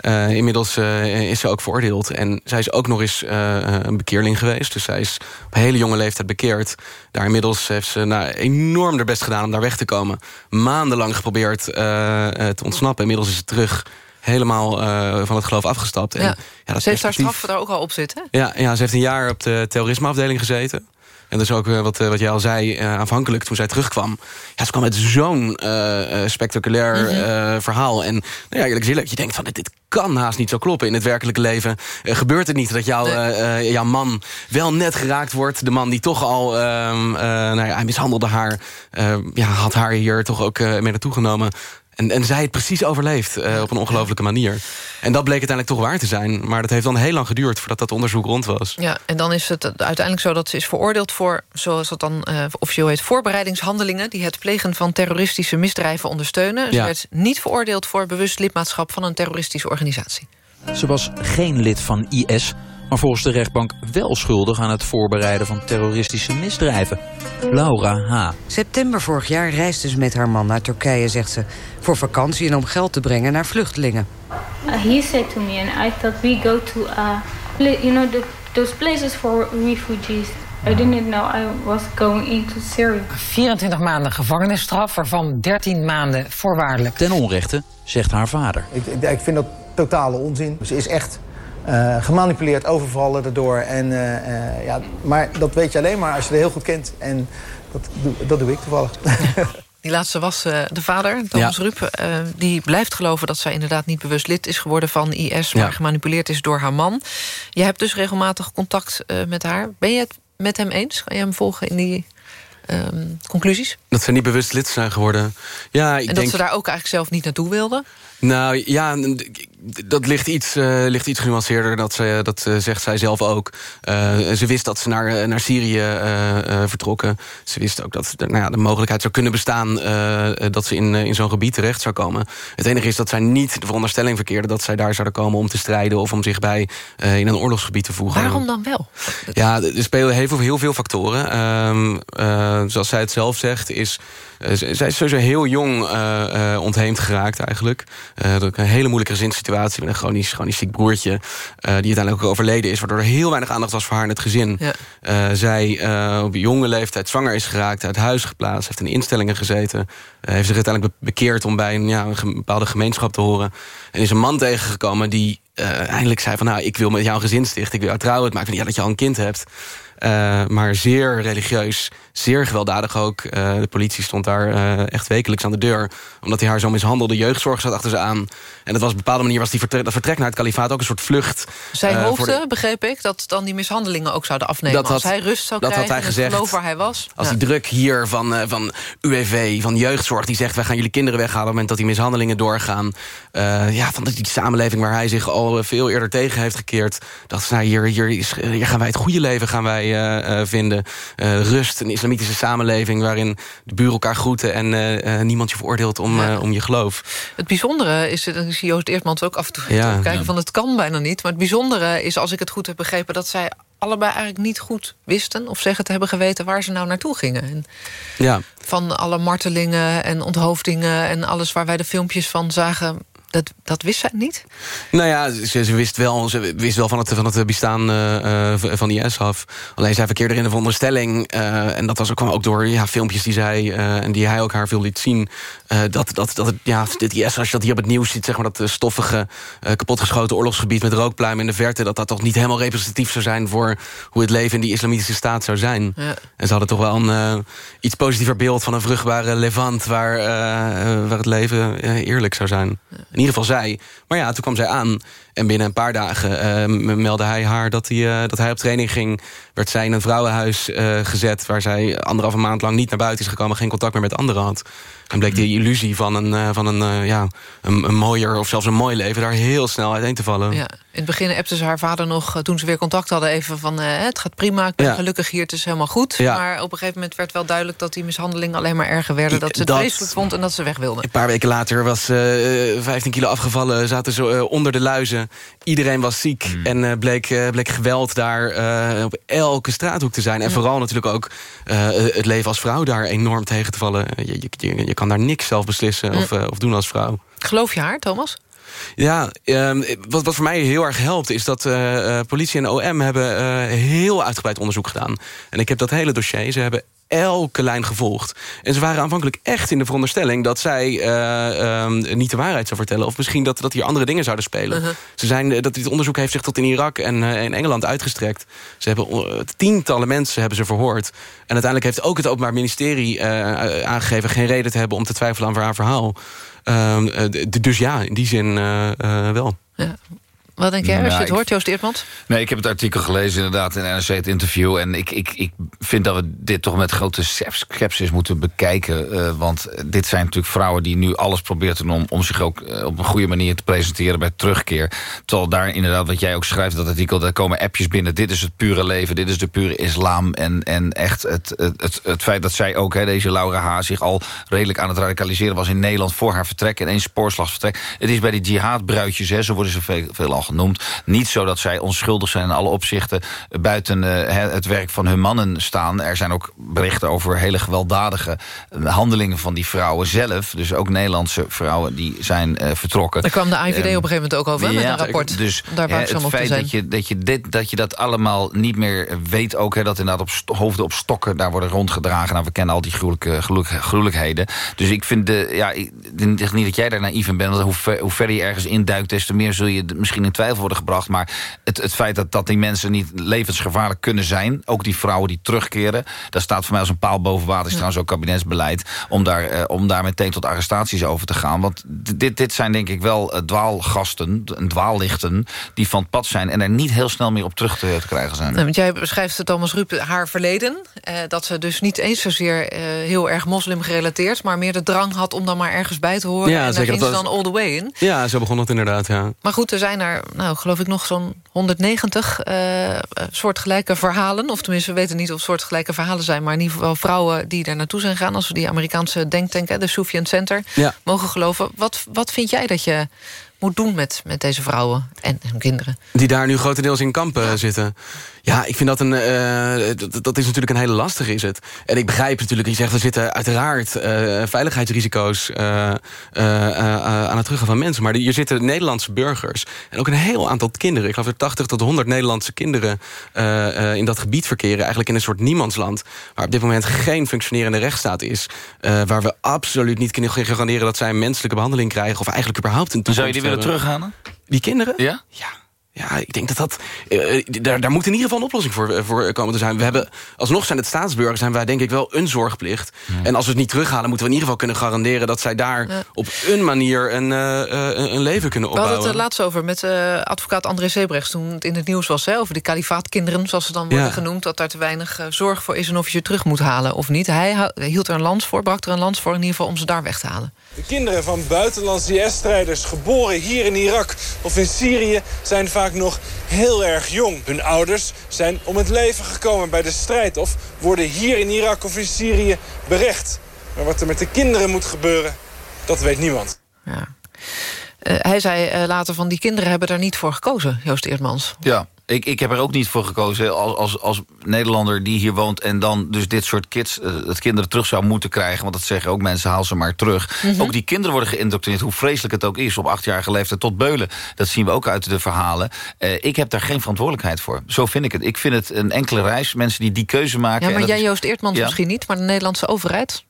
Uh, inmiddels uh, is ze ook veroordeeld. En zij is ook nog eens uh, een bekeerling geweest. Dus zij is op hele jonge leeftijd bekeerd. Daar inmiddels heeft ze nou, enorm haar best gedaan om daar weg te komen. Maandenlang geprobeerd te ontsnappen. Inmiddels is ze terug helemaal van het geloof afgestapt. Ja. En, ja, dat ze heeft haar straf er ook al op zitten? Ja, ja, ze heeft een jaar op de terrorismeafdeling gezeten. En dat is ook wat, wat jij al zei, uh, aanvankelijk toen zij terugkwam. Ja, ze kwam met zo'n spectaculair mm -hmm. verhaal. En nou ja, eerlijk gezegd, je denkt van dit, dit kan haast niet zo kloppen. In het werkelijke leven gebeurt het niet dat jouw, nee. jouw man wel net geraakt wordt. De man die toch al, nou ja, hij mishandelde haar, ja, had haar hier toch ook mee naartoe genomen. En, en zij het precies overleefd uh, op een ongelofelijke manier. En dat bleek uiteindelijk toch waar te zijn. Maar dat heeft dan heel lang geduurd voordat dat onderzoek rond was. Ja, en dan is het uiteindelijk zo dat ze is veroordeeld voor... zoals dat dan uh, officieel heet, voorbereidingshandelingen... die het plegen van terroristische misdrijven ondersteunen. Ze ja. werd niet veroordeeld voor bewust lidmaatschap... van een terroristische organisatie. Ze was geen lid van IS maar volgens de rechtbank wel schuldig aan het voorbereiden van terroristische misdrijven. Laura H. September vorig jaar reisde ze met haar man naar Turkije, zegt ze, voor vakantie en om geld te brengen naar vluchtelingen. Uh, he said to me and I thought we go to uh, you know the, those places for refugees. I didn't know I was going into Syria. 24 maanden gevangenisstraf, waarvan 13 maanden voorwaardelijk. Ten onrechte, zegt haar vader. Ik, ik, ik vind dat totale onzin. Ze is echt uh, gemanipuleerd, overvallen erdoor. En, uh, uh, ja, maar dat weet je alleen maar als je het heel goed kent. En dat, dat doe ik toevallig. [LAUGHS] Die laatste was de vader, Thomas ja. Rup. die blijft geloven dat zij inderdaad niet bewust lid is geworden van IS... maar ja. gemanipuleerd is door haar man. Je hebt dus regelmatig contact met haar. Ben je het met hem eens? Kan je hem volgen in die um, conclusies? Dat ze niet bewust lid zijn geworden. Ja, ik en denk... dat ze daar ook eigenlijk zelf niet naartoe wilden? Nou ja, dat ligt iets, uh, ligt iets genuanceerder. Dat, ze, dat uh, zegt zij zelf ook. Uh, ze wist dat ze naar, naar Syrië vertrokken. Ze wist ook dat nou ja, de mogelijkheid zou kunnen bestaan... dat ze in, in zo'n gebied terecht zou komen. Het enige is dat zij niet de veronderstelling verkeerde... dat zij daar zouden komen om te strijden... of om zich bij in een oorlogsgebied te voegen. Waarom dan wel? Ja, er spelen heel veel, heel veel factoren. Ehm, zoals zij het zelf zegt, is... zij is sowieso heel jong ontheemd geraakt eigenlijk. een hele moeilijke gezinssituatie met een chronisch, chronisch ziek broertje... Die uiteindelijk ook overleden is... waardoor er heel weinig aandacht was voor haar in het gezin. Ja. Zij op jonge leeftijd zwanger is geraakt, uit huis geplaatst... heeft in instellingen gezeten... heeft zich uiteindelijk bekeerd om bij een, ja, een bepaalde gemeenschap te horen... en is een man tegengekomen die eindelijk zei van... nou, ik wil met jou een gezin stichten, ik wil jou trouwen... het maakt niet uit dat je al een kind hebt... maar zeer religieus, zeer gewelddadig ook. de politie stond daar echt wekelijks aan de deur. Omdat hij haar zo mishandelde. Jeugdzorg zat achter ze aan. En dat was op een bepaalde manier was die vertrek, dat vertrek naar het kalifaat ook een soort vlucht. Zij hoopte, begreep ik, dat dan die mishandelingen ook zouden afnemen. Dat had, als hij rust zou dat krijgen had hij gezegd, geloof waar hij was. Als die druk hier van, van UWV, van jeugdzorg, die zegt... wij gaan jullie kinderen weghalen op het moment dat die mishandelingen doorgaan. ja, van die samenleving waar hij zich al veel eerder tegen heeft gekeerd. Dat ze, nou, hier, hier, hier gaan wij het goede leven gaan wij, vinden. rust, een islamitische samenleving waarin de buren elkaar groeten... en niemand je veroordeelt om, om je geloof. Het bijzondere is, dat ik zie Joost Eertmans ook af en toe ja, kijken... van het kan bijna niet, maar het bijzondere is, als ik het goed heb begrepen... dat zij allebei eigenlijk niet goed wisten... of zeggen te hebben geweten waar ze nou naartoe gingen. En ja. Van alle martelingen en onthoofdingen... en alles waar wij de filmpjes van zagen dat, dat wist zij niet? Nou ja, ze, ze, wist, wel, ze wist wel van het, van het bestaan uh, van IS af. Alleen zij verkeerde in de veronderstelling... Uh, en dat was ook, kwam ook door ja, filmpjes die zij en die hij ook haar veel liet zien... dat, dat, dat het, ja, dit IS, als je dat hier op het nieuws ziet... zeg maar dat stoffige, kapotgeschoten oorlogsgebied met rookpluimen in de verte... dat dat toch niet helemaal representatief zou zijn... voor hoe het leven in die islamitische staat zou zijn. Ja. En ze hadden toch wel een iets positiever beeld... van een vruchtbare Levant waar, waar het leven eerlijk zou zijn. In ieder geval zij. Maar ja, toen kwam zij aan. En binnen een paar dagen uh, meldde hij haar dat hij, uh, dat hij op training ging. Werd zij in een vrouwenhuis uh, gezet... waar zij anderhalve maand lang niet naar buiten is gekomen... geen contact meer met anderen had. En bleek die illusie van een, van een, ja, een, een, mooier of zelfs een mooi leven... daar heel snel uiteen te vallen. Ja. In het begin appte ze haar vader nog, toen ze weer contact hadden... even van, het gaat prima, ik ben ja. gelukkig hier, het is helemaal goed. Ja. Maar op een gegeven moment werd wel duidelijk... dat die mishandelingen alleen maar erger werden. Dat ze het dat, vreselijk vond en dat ze weg wilde. Een paar weken later was 15 kilo afgevallen... zaten ze onder de luizen. Iedereen was ziek mm. en bleek, bleek geweld daar op elke straathoek te zijn. En vooral natuurlijk ook het leven als vrouw daar enorm tegen te vallen. Je, je, je kan daar niks zelf beslissen of, uh, of doen als vrouw. Geloof je haar, Thomas? Ja, um, wat, wat voor mij heel erg helpt... is dat uh, politie en OM hebben uh, heel uitgebreid onderzoek gedaan. En ik heb dat hele dossier. Ze hebben elke lijn gevolgd. En ze waren aanvankelijk echt in de veronderstelling... dat zij uh, um, niet de waarheid zou vertellen. Of misschien dat, dat hier andere dingen zouden spelen. Uh -huh. Ze zijn, dat dit onderzoek heeft zich tot in Irak en uh, in Engeland uitgestrekt. Ze hebben tientallen mensen hebben ze verhoord. En uiteindelijk heeft ook het Openbaar Ministerie aangegeven... geen reden te hebben om te twijfelen aan haar verhaal. Uh, dus ja, in die zin wel. Ja. Wat denk jij als je het hoort, Joost Eertmans? Nee, ik heb het artikel gelezen inderdaad in NRC, het interview. En ik, ik, ik vind dat we dit toch met grote sceptisch moeten bekijken. Uh, want dit zijn natuurlijk vrouwen die nu alles proberen om, om zich ook uh, op een goede manier te presenteren bij terugkeer. Terwijl daar inderdaad, wat jij ook schrijft, dat artikel, daar komen appjes binnen. Dit is het pure leven, dit is de pure islam. En, en echt het, het, het, het feit dat zij ook, hè, deze Laura H., zich al redelijk aan het radicaliseren was in Nederland voor haar vertrek. En één spoorslagsvertrek. Het is bij die jihadbruidjes, hè, zo worden ze veel, veel al genoemd. Niet zo dat zij onschuldig zijn in alle opzichten... buiten uh, het werk van hun mannen staan. Er zijn ook berichten over hele gewelddadige eh, handelingen van die vrouwen zelf. Dus ook Nederlandse vrouwen die zijn uh, vertrokken. Daar kwam de AIVD um, ehm, op een gegeven moment ook over, ja, met een rapport. Dus Daar het feit dat je, dat, je dit, dat je dat allemaal niet meer weet... ook hè, dat inderdaad op hoofden op stokken daar worden rondgedragen. Nou, we kennen al die gruwelijke, gruwelijkheden. Dus ik vind, de, ja, ik niet dat jij daar naïef in bent. Want hoe, ver, hoe verder je ergens induikt, des te meer zul je misschien twijfel worden gebracht. Maar het, het feit dat, dat die mensen niet levensgevaarlijk kunnen zijn... ook die vrouwen die terugkeren... daar staat voor mij als een paal boven water. is trouwens ook kabinetsbeleid... om daar, uh, om daar meteen tot arrestaties over te gaan. Want dit, dit zijn denk ik wel uh, dwaalgasten, dwaallichten... die van het pad zijn en er niet heel snel meer op terug te, te krijgen zijn. Nou, want jij beschrijft Thomas Rup haar verleden. Uh, dat ze dus niet eens zozeer heel erg moslim gerelateerd... maar meer de drang had om dan maar ergens bij te horen. Ja, en daar ging ze dan all the way in. Ja, zo begon het inderdaad, ja. Maar goed, er zijn er nou, geloof ik nog zo'n 190 uh, soortgelijke verhalen. Of tenminste, we weten niet of het soortgelijke verhalen zijn... maar in ieder geval vrouwen die daar naartoe zijn gegaan... als we die Amerikaanse denktank, de Sufjan Center, ja. mogen geloven. Wat, wat vind jij dat je moet doen met, met deze vrouwen en hun kinderen? Die daar nu grotendeels in kampen ja. zitten. Ja, ik vind dat een. Uh, dat, dat, is natuurlijk een hele lastige, is het. En ik begrijp natuurlijk, je zegt, er zitten uiteraard uh, veiligheidsrisico's uh, aan het teruggaan van mensen. Maar hier zitten Nederlandse burgers. En ook een heel aantal kinderen. Ik geloof dat 80 tot 100 Nederlandse kinderen in dat gebied verkeren. Eigenlijk in een soort niemandsland. Waar op dit moment geen functionerende rechtsstaat is. waar we absoluut niet kunnen garanderen dat zij een menselijke behandeling krijgen. Of eigenlijk überhaupt een toekomst Zou je die willen teruggaan? Die kinderen? Ja? Ja. Ja, ik denk dat dat... Uh, daar, daar moet in ieder geval een oplossing voor, eh, voor komen te zijn. We hebben, alsnog zijn het staatsburgers, zijn wij denk ik wel een zorgplicht. En als we het niet terughalen, moeten we in ieder geval kunnen garanderen... dat zij daar op een manier een, uh, een leven kunnen opbouwen. We hadden het er laatst over met uh, advocaat André Sebrechts... toen het in het nieuws was, hè, over de kalifaatkinderen... zoals ze dan worden genoemd, dat daar te weinig zorg voor is... en of je ze terug moet halen of niet. Hij hield er een lans voor, brak er een lans voor... in ieder geval om ze daar weg te halen. De kinderen van buitenlandse IS-strijders geboren hier in Irak of in Syrië... zijn vaak nog heel erg jong. Hun ouders zijn om het leven gekomen bij de strijd... of worden hier in Irak of in Syrië berecht. Maar wat er met de kinderen moet gebeuren, dat weet niemand. Ja. Uh, hij zei uh, later van die kinderen hebben daar niet voor gekozen, Joost Eertmans. Ja, ik, ik heb er ook niet voor gekozen als, als, als Nederlander die hier woont... en dan dus dit soort kids, uh, het kinderen terug zou moeten krijgen. Want dat zeggen ook mensen, haal ze maar terug. Mm -hmm. Ook die kinderen worden geïndoctrineerd, hoe vreselijk het ook is... op achtjarige leeftijd tot beulen. Dat zien we ook uit de verhalen. Uh, ik heb daar geen verantwoordelijkheid voor. Zo vind ik het. Ik vind het een enkele reis. Mensen die die keuze maken... Ja, maar jij is, Joost Eertmans ja? misschien niet... maar de Nederlandse overheid...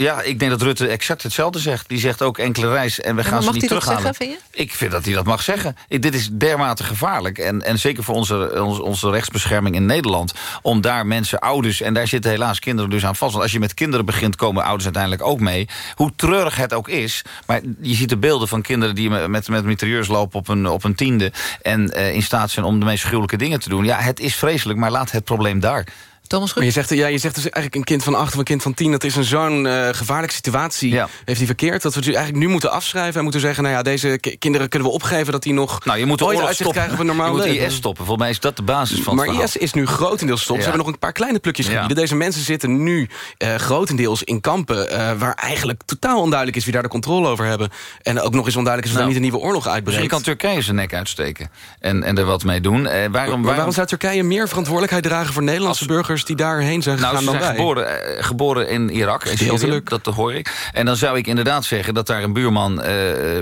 Ja, ik denk dat Rutte exact hetzelfde zegt. Die zegt ook enkele reis en we gaan ze niet terughalen. Mag hij dat zeggen, vind je? Ik vind dat hij dat mag zeggen. Ik, dit is dermate gevaarlijk. En, en zeker voor onze, onze, onze rechtsbescherming in Nederland... om daar mensen, ouders... en daar zitten helaas kinderen dus aan vast. Want als je met kinderen begint, komen ouders uiteindelijk ook mee. Hoe treurig het ook is. Maar je ziet de beelden van kinderen die met, met mitrailleurs lopen op een, op een tiende... en uh, in staat zijn om de meest gruwelijke dingen te doen. Ja, het is vreselijk, maar laat het probleem daar. Thomas maar je zegt, ja, je zegt dus eigenlijk een kind van acht of een kind van tien... dat is een zo'n uh, gevaarlijke situatie, ja. heeft hij verkeerd... dat we dus eigenlijk nu moeten afschrijven en moeten zeggen... nou ja, deze kinderen kunnen we opgeven dat die nog nou, je moet ooit uitzicht krijgen op een normaal je leven. moet IS stoppen, volgens mij is dat de basis van Maar het IS is nu grotendeels stop. Ja. Ze hebben nog een paar kleine plukjes Ja. gebieden. Deze mensen zitten nu uh, grotendeels in kampen... Uh, waar eigenlijk totaal onduidelijk is wie daar de controle over hebben. En ook nog eens onduidelijk is of Nou, er niet een nieuwe oorlog uitbreekt. Misschien kan Turkije zijn nek uitsteken en, en er wat mee doen. Eh, waarom, Maar waarom, waarom zou Turkije meer verantwoordelijkheid dragen... voor Nederlandse burgers die daarheen zijn Nou, ze dan zijn wij? geboren, eh, geboren in Irak. En Syrië, dat hoor ik. En dan zou ik inderdaad zeggen dat daar een buurman eh,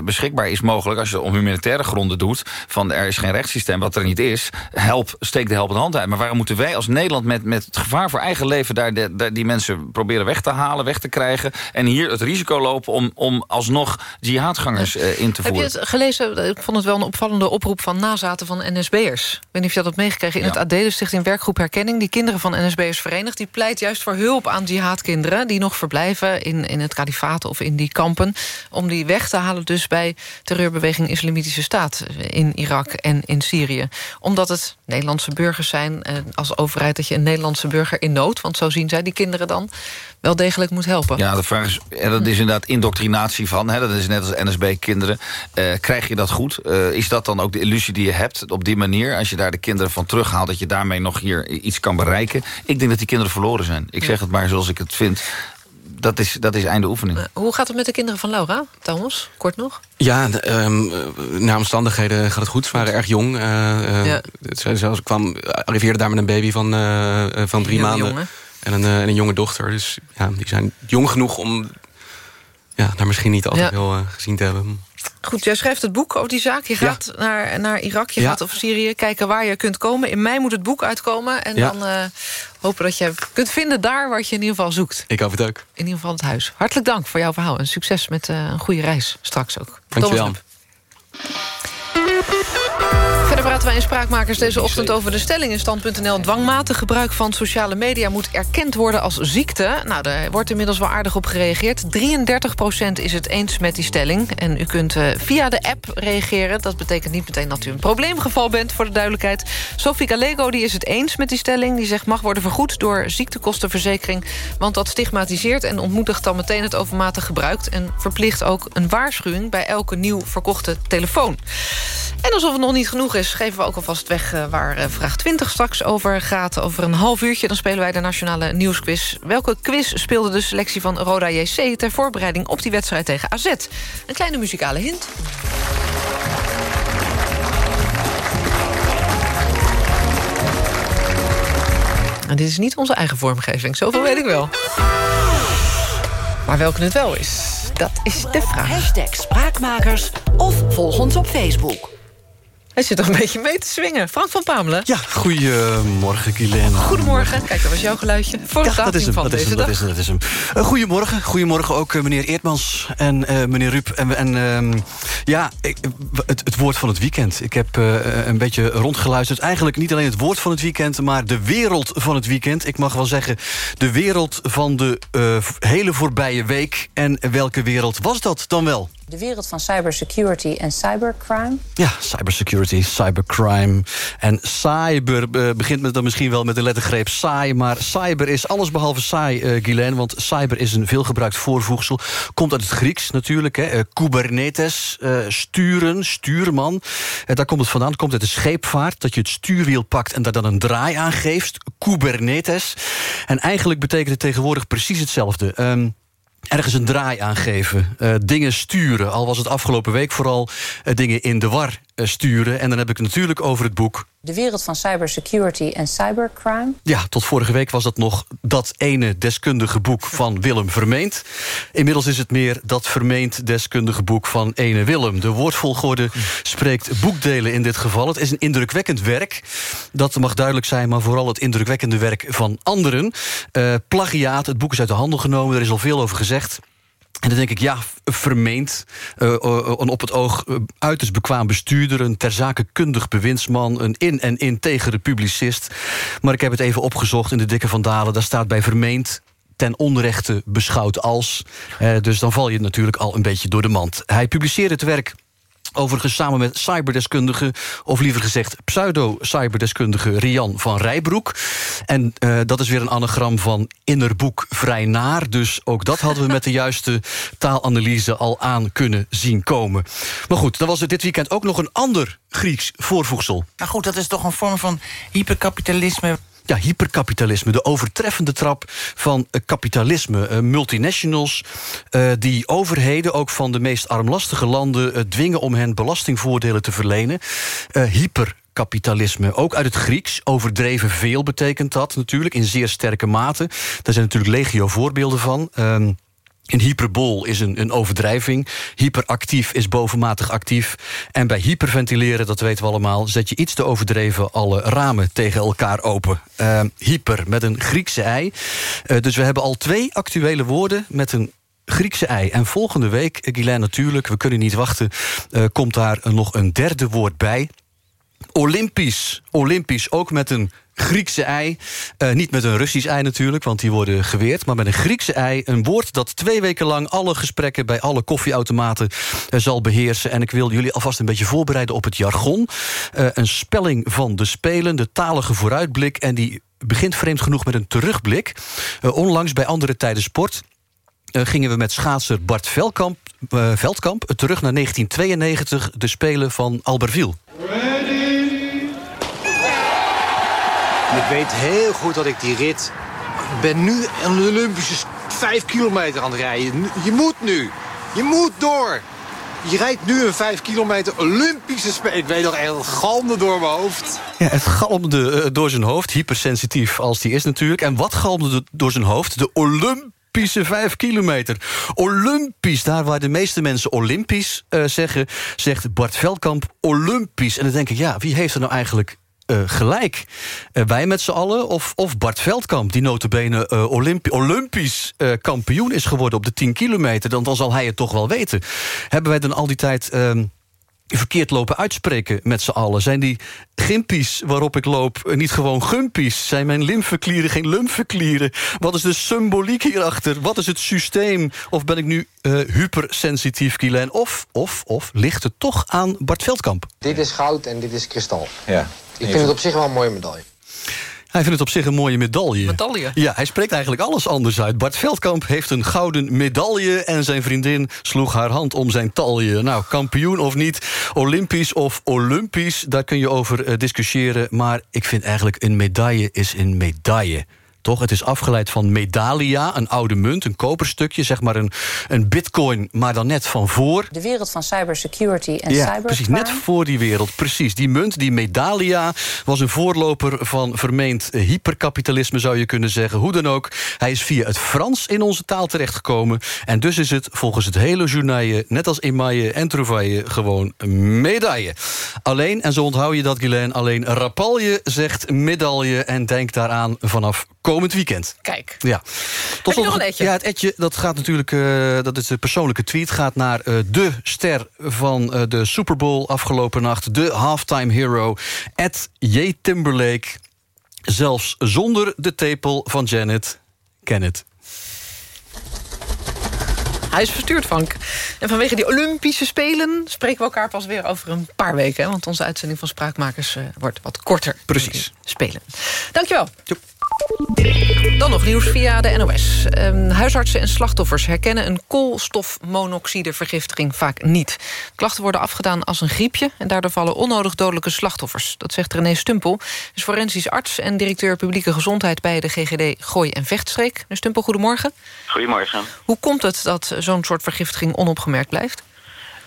beschikbaar is mogelijk... als je het om humanitaire gronden doet, van er is geen rechtssysteem, wat er niet is. Help, steek de helpende hand uit. Maar waarom moeten wij als Nederland met, met het gevaar voor eigen leven... Daar, de, daar die mensen proberen weg te halen, weg te krijgen... en hier het risico lopen om, om alsnog jihadgangers eh, in te Heb je voeren? het gelezen? Ik vond het wel een opvallende oproep van nazaten van NSB'ers. Ik weet niet of je dat hebt meegekregen. In Ja. het AD, de Stichting Werkgroep Herkenning... die kinderen van NSB'ers verenigt... die pleit juist voor hulp aan jihadkinderen... die nog verblijven in, in het kalifaat of in die kampen... om die weg te halen dus bij terreurbeweging Islamitische Staat... in Irak en in Syrië. Omdat het Nederlandse burgers zijn... eh, als overheid dat je een Nederlandse burger in nood... want zo zien zij die kinderen dan... wel degelijk moet helpen. Ja, de vraag is, en dat is inderdaad indoctrinatie van. Hè, dat is net als NSB-kinderen. Eh, krijg je dat goed? Eh, is dat dan ook de illusie die je hebt op die manier? Als je daar de kinderen van terughaalt... dat je daarmee nog hier iets kan bereiken? Ik denk dat die kinderen verloren zijn. Ik zeg het maar zoals ik het vind. Dat is, dat is einde oefening. Hoe gaat het met de kinderen van Laura, Thomas? Kort nog. Ja, de, ehm, eh, naar omstandigheden gaat het goed. Ze waren erg jong. eh, eh, Ja. Ze zelfs kwam, arriveerde daar met een baby van, eh, eh, van drie Heel maanden. en, een, eh, en een jonge dochter. Dus ja, die zijn jong genoeg om ja, daar misschien niet altijd heel eh, gezien te hebben. Goed, jij schrijft het boek over die zaak. Je gaat naar, naar Irak, je Ja. gaat over Syrië... kijken waar je kunt komen. In mei moet het boek uitkomen. En dan eh, hopen dat je kunt vinden daar wat je in ieder geval zoekt. Ik hoop het ook. In ieder geval het huis. Hartelijk dank voor jouw verhaal. En succes met eh, een goede reis straks ook. Dankjewel. Thomas Verder praten wij in Spraakmakers deze ochtend over de stelling in stand.nl. Dwangmatig gebruik van sociale media moet erkend worden als ziekte. Nou, daar wordt inmiddels wel aardig op gereageerd. 33% is het eens met die stelling. En u kunt eh, via de app reageren. Dat betekent niet meteen dat u een probleemgeval bent, voor de duidelijkheid. Sophie Gallego die is het eens met die stelling. Die zegt mag worden vergoed door ziektekostenverzekering. Want dat stigmatiseert en ontmoedigt dan meteen het overmatig gebruik. En verplicht ook een waarschuwing bij elke nieuw verkochte telefoon. En alsof het nog niet genoeg is, geven we ook alvast weg... eh, waar eh, vraag 20 straks over gaat. Over een half uurtje dan spelen wij de Nationale Nieuwsquiz. Welke quiz speelde de selectie van Roda JC... ter voorbereiding op die wedstrijd tegen AZ? Een kleine muzikale hint. En dit is niet onze eigen vormgeving, zoveel weet ik wel. Maar welke het wel is, dat is de vraag. Hashtag Spraakmakers of volg ons op Facebook. Hij zit toch een beetje mee te swingen. Frank van Pamelen. Ja, goedemorgen, Guylaine. Goedemorgen. Kijk, dat was jouw geluidje. Voor ja, dat is hem, van dat is hem. Dat is, dat is hem. Uh, goedemorgen. Goedemorgen ook uh, meneer Eertmans en uh, meneer Rup. En, en uh, ja, ik, het, het, woord van het weekend. Ik heb een beetje rondgeluisterd. Eigenlijk niet alleen het woord van het weekend... maar de wereld van het weekend. Ik mag wel zeggen, de wereld van de hele voorbije week. En welke wereld was dat dan wel? De wereld van cybersecurity en cybercrime. Ja, cybersecurity, cybercrime. En cyber uh, begint met dan misschien wel met de lettergreep saai... maar cyber is allesbehalve saai, uh, want cyber is een veelgebruikt voorvoegsel. Komt uit het Grieks natuurlijk, hè. Uh, Kubernetes, sturen, stuurman. daar komt het vandaan, het komt uit de scheepvaart... dat je het stuurwiel pakt en daar dan een draai aan geeft. Kubernetes. En eigenlijk betekent het tegenwoordig precies hetzelfde... Um, ergens een draai aangeven. Uh, dingen sturen. Al was het afgelopen week vooral uh, dingen in de war uh, sturen. En dan heb ik het natuurlijk over het boek... De wereld van cybersecurity en cybercrime. Ja, tot vorige week was dat nog dat ene deskundige boek van Willem Vermeend. Inmiddels is het meer dat vermeend deskundige boek van ene Willem. De woordvolgorde spreekt boekdelen in dit geval. Het is een indrukwekkend werk. Dat mag duidelijk zijn, maar vooral het indrukwekkende werk van anderen. Uh, plagiaat, het boek is uit de handel genomen. Er is al veel over gezegd. En dan denk ik, ja, vermeend, uh, een op het oog uiterst bekwaam bestuurder... een ter zake kundig bewindsman, een in- en integere publicist. Maar ik heb het even opgezocht in de Dikke van Dalen. Daar staat bij vermeend ten onrechte beschouwd als. Dus dan val je natuurlijk al een beetje door de mand. Hij publiceerde het werk Overigens samen met cyberdeskundige, of liever gezegd pseudo-cyberdeskundige Rian van Rijbroek. En uh, dat is weer een anagram van innerboek vrij naar. Dus ook dat hadden we met de [LAUGHS] juiste taalanalyse al aan kunnen zien komen. Maar goed, dan was er dit weekend ook nog een ander Grieks voorvoegsel. Nou goed, dat is toch een vorm van hyperkapitalisme ja, hyperkapitalisme, de overtreffende trap van uh, kapitalisme. Uh, multinationals uh, die overheden, ook van de meest armlastige landen... dwingen om hen belastingvoordelen te verlenen. hyper kapitalisme. Ook uit het Grieks. Overdreven veel betekent dat natuurlijk, in zeer sterke mate. Daar zijn natuurlijk legio voorbeelden van. Um, een hyperbool is een, een overdrijving. Hyperactief is bovenmatig actief. En bij hyperventileren, dat weten we allemaal... zet je iets te overdreven alle ramen tegen elkaar open. Uh, hyper, met een Griekse ei. Uh, dus we hebben al twee actuele woorden met een Griekse ei. En volgende week, Guylaine natuurlijk, we kunnen niet wachten... Uh, komt daar nog een derde woord bij... Olympisch. Olympisch, ook met een Griekse ei. Uh, niet met een Russisch ei natuurlijk, want die worden geweerd. Maar met een Griekse ei. Een woord dat twee weken lang alle gesprekken... bij alle koffieautomaten uh, zal beheersen. En ik wil jullie alvast een beetje voorbereiden op het jargon. Uh, een spelling van de spelen, de talige vooruitblik. En die begint vreemd genoeg met een terugblik. onlangs bij Andere Tijden Sport... gingen we met schaatser Bart Veldkamp, Veldkamp terug naar 1992... de Spelen van Albertville. Ik weet heel goed dat ik die rit... Ik ben nu een Olympische 5 kilometer aan het rijden. Je moet nu. Je moet door. Je rijdt nu een 5 kilometer Olympische spelen. Ik weet nog het galmde door mijn hoofd. Ja, het galmde uh, door zijn hoofd. Hypersensitief als die is natuurlijk. En wat galmde door zijn hoofd? De Olympische 5 kilometer. Olympisch, daar waar de meeste mensen Olympisch uh, zeggen... zegt Bart Veldkamp Olympisch. En dan denk ik, ja, wie heeft er nou eigenlijk uh, gelijk. Uh, wij met z'n allen of, of Bart Veldkamp... die notabene uh, Olympi Olympisch kampioen is geworden op de 10 kilometer... Dan, dan zal hij het toch wel weten. Hebben wij dan al die tijd... Ehm, verkeerd lopen uitspreken met z'n allen? Zijn die gimpies waarop ik loop niet gewoon gumpies? Zijn mijn lymfeklieren geen lymfeklieren? Wat is de symboliek hierachter? Wat is het systeem? Of ben ik nu uh, hypersensitief, Kielen? Of, of, of ligt het toch aan Bart Veldkamp? Dit is goud en dit is kristal. Ja. Ik vind het op zich wel een mooie medaille. Hij vindt het op zich een mooie medaille. Medaille? Ja, hij spreekt eigenlijk alles anders uit. Bart Veldkamp heeft een gouden medaille... en zijn vriendin sloeg haar hand om zijn talje. Nou, kampioen of niet, olympisch of olympisch... daar kun je over uh, discussiëren. Maar ik vind eigenlijk een medaille is een medaille. Toch? Het is afgeleid van medalia, een oude munt, een koperstukje... zeg maar een, een bitcoin, maar dan net van voor. De wereld van cybersecurity en ja, cybercrime. precies, net voor die wereld. Precies, die munt, die medalia... was een voorloper van vermeend hyperkapitalisme, zou je kunnen zeggen. Hoe dan ook, hij is via het Frans in onze taal terechtgekomen... en dus is het volgens het hele journaille... net als emaille en trouvaille gewoon medaille. Alleen, en zo onthoud je dat, Guylaine... alleen Rapalje zegt medaille en denk daaraan vanaf komend weekend. Kijk. Ja. Tot nog een etje? Ja, het etje, dat gaat natuurlijk, uh, dat is de persoonlijke tweet... gaat naar uh, de ster van uh, de Super Bowl afgelopen nacht... de halftime hero, Ed J. Timberlake. Zelfs zonder de tepel van Janet, Kenneth. Hij is verstuurd, Frank. En vanwege die Olympische Spelen spreken we elkaar pas weer over een paar weken. Hè? Want onze uitzending van Spraakmakers uh, wordt wat korter. Precies. Spelen. Dankjewel. Joep. Dan nog nieuws via de NOS. Um, huisartsen en slachtoffers herkennen een koolstofmonoxidevergiftiging vaak niet. Klachten worden afgedaan als een griepje... en daardoor vallen onnodig dodelijke slachtoffers. Dat zegt René Stumpel, is forensisch arts... en directeur publieke gezondheid bij de GGD Gooi en Vechtstreek. Meneer Stumpel, goedemorgen. Goedemorgen. Hoe komt het dat zo'n soort vergiftiging onopgemerkt blijft?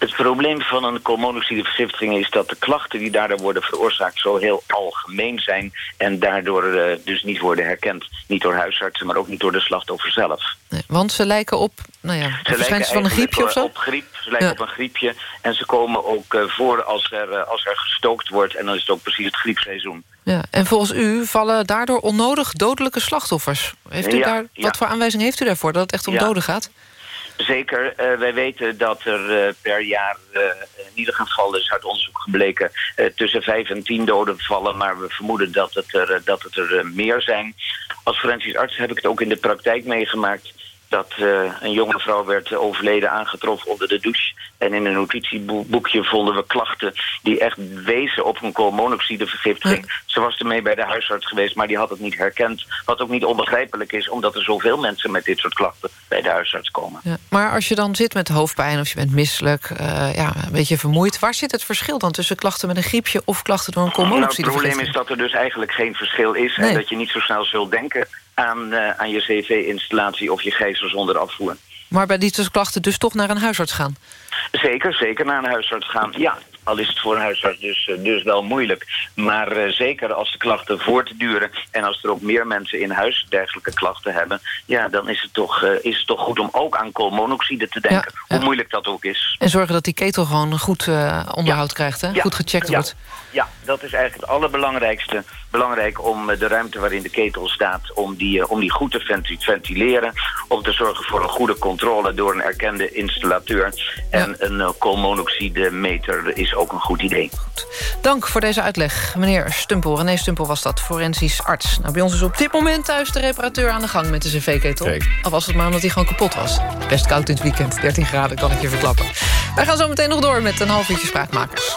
Het probleem van een koolmonoxidevergiftiging is dat de klachten die daardoor worden veroorzaakt zo heel algemeen zijn en daardoor uh, dus niet worden herkend. Niet door huisartsen, maar ook niet door de slachtoffer zelf. Nee, want ze lijken op, nou ja, ze lijken van een griepje of zo? Op griep, ze lijken ja. op een griepje en ze komen ook uh, voor als er, uh, als er gestookt wordt en dan is het ook precies het griepseizoen. Ja, en volgens u vallen daardoor onnodig dodelijke slachtoffers. Heeft u ja, daar, ja. Wat voor aanwijzing heeft u daarvoor dat het echt om doden gaat? Zeker. Uh, wij weten dat er uh, per jaar, uh, in ieder geval is uit onderzoek gebleken... tussen vijf en tien doden vallen, maar we vermoeden dat het er, dat het er meer zijn. Als forensisch arts heb ik het ook in de praktijk meegemaakt dat uh, een jonge vrouw werd overleden aangetroffen onder de douche. En in een notitieboekje vonden we klachten die echt wezen op een koolmonoxidevergiftiging. Ja. Ze was ermee bij de huisarts geweest, maar die had het niet herkend. Wat ook niet onbegrijpelijk is, omdat er zoveel mensen met dit soort klachten bij de huisarts komen. Ja, maar als je dan zit met hoofdpijn of je bent misselijk, uh, ja, een beetje vermoeid... waar zit het verschil dan tussen klachten met een griepje of klachten door een koolmonoxidevergiftiging? Nou, het probleem is dat er dus eigenlijk geen verschil is... Nee. en dat je niet zo snel zult denken aan, uh, aan je cv-installatie of je gijzer zonder afvoer. Maar bij die klachten dus toch naar een huisarts gaan? Zeker, zeker naar een huisarts gaan. Ja, al is het voor een huisarts dus, dus wel moeilijk. Maar uh, zeker als de klachten voortduren... en als er ook meer mensen in huis dergelijke klachten hebben... ja, dan is het toch, uh, is het toch goed om ook aan koolmonoxide te denken. Ja, ja. Hoe moeilijk dat ook is. En zorgen dat die ketel gewoon goed uh, onderhoud ja. krijgt, hè? goed gecheckt wordt. Ja, dat is eigenlijk het allerbelangrijkste. Belangrijk om de ruimte waarin de ketel staat... om die, om die goed te ventileren. Om te zorgen voor een goede controle door een erkende installateur. En een koolmonoxide meter is ook een goed idee. Goed. Dank voor deze uitleg, meneer Stumpel. René Stumpel was dat, forensisch arts. Nou, bij ons is op dit moment thuis de reparateur aan de gang met de cv-ketel. Al was het maar omdat hij gewoon kapot was. Best koud het weekend, 13 graden kan ik je verklappen. Wij gaan zo meteen nog door met een half uurtje spraakmakers.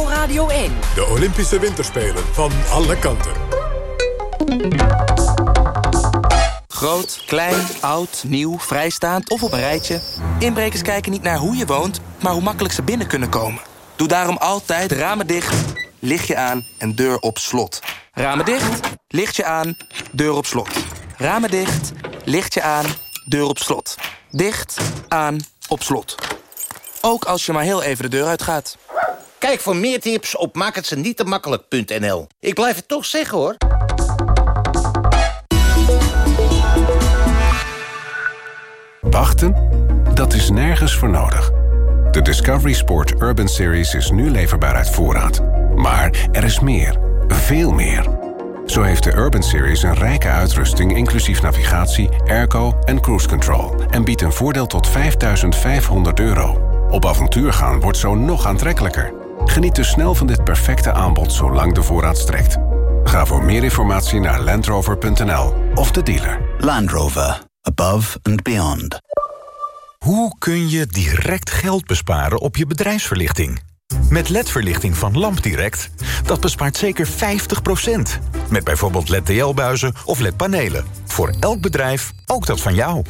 NPO Radio 1. De Olympische Winterspelen van alle kanten. Groot, klein, oud, nieuw, vrijstaand of op een rijtje. Inbrekers kijken niet naar hoe je woont, maar hoe makkelijk ze binnen kunnen komen. Doe daarom altijd ramen dicht, lichtje aan en deur op slot. Ramen dicht, lichtje aan, deur op slot. Ramen dicht, lichtje aan, deur op slot. Dicht, aan, op slot. Ook als je maar heel even de deur uitgaat. Kijk voor meer tips op maakhetzenietemakkelijk.nl. Ik blijf het toch zeggen, hoor. Wachten? Dat is nergens voor nodig. De Discovery Sport Urban Series is nu leverbaar uit voorraad. Maar er is meer. Veel meer. Zo heeft de Urban Series een rijke uitrusting... inclusief navigatie, airco en cruise control... en biedt een voordeel tot 5500 euro. Op avontuur gaan wordt zo nog aantrekkelijker. Geniet dus snel van dit perfecte aanbod zolang de voorraad strekt. Ga voor meer informatie naar landrover.nl of de dealer. Land Rover. Above and beyond. Hoe kun je direct geld besparen op je bedrijfsverlichting? Met LED-verlichting van LampDirect, dat bespaart zeker 50%. Met bijvoorbeeld LED-TL-buizen of LED-panelen. Voor elk bedrijf, ook dat van jou.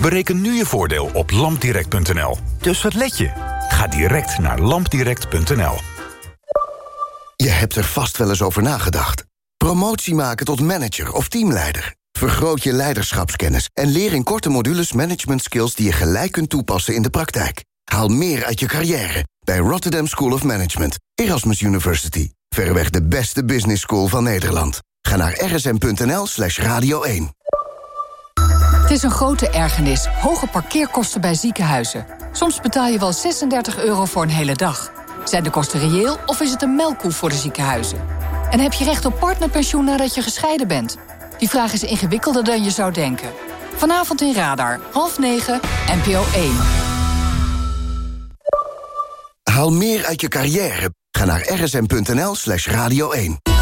Bereken nu je voordeel op lampdirect.nl. Dus wat let je? Ga direct naar lampdirect.nl. Je hebt er vast wel eens over nagedacht. Promotie maken tot manager of teamleider. Vergroot je leiderschapskennis en leer in korte modules management skills die je gelijk kunt toepassen in de praktijk. Haal meer uit je carrière bij Rotterdam School of Management, Erasmus University. Verreweg de beste business school van Nederland. Ga naar rsm.nl slash radio 1. Het is een grote ergernis, hoge parkeerkosten bij ziekenhuizen. Soms betaal je wel 36 euro voor een hele dag. Zijn de kosten reëel of is het een melkkoe voor de ziekenhuizen? En heb je recht op partnerpensioen nadat je gescheiden bent? Die vraag is ingewikkelder dan je zou denken. Vanavond in Radar, half negen, NPO 1. Haal meer uit je carrière. Ga naar rsm.nl slash radio 1.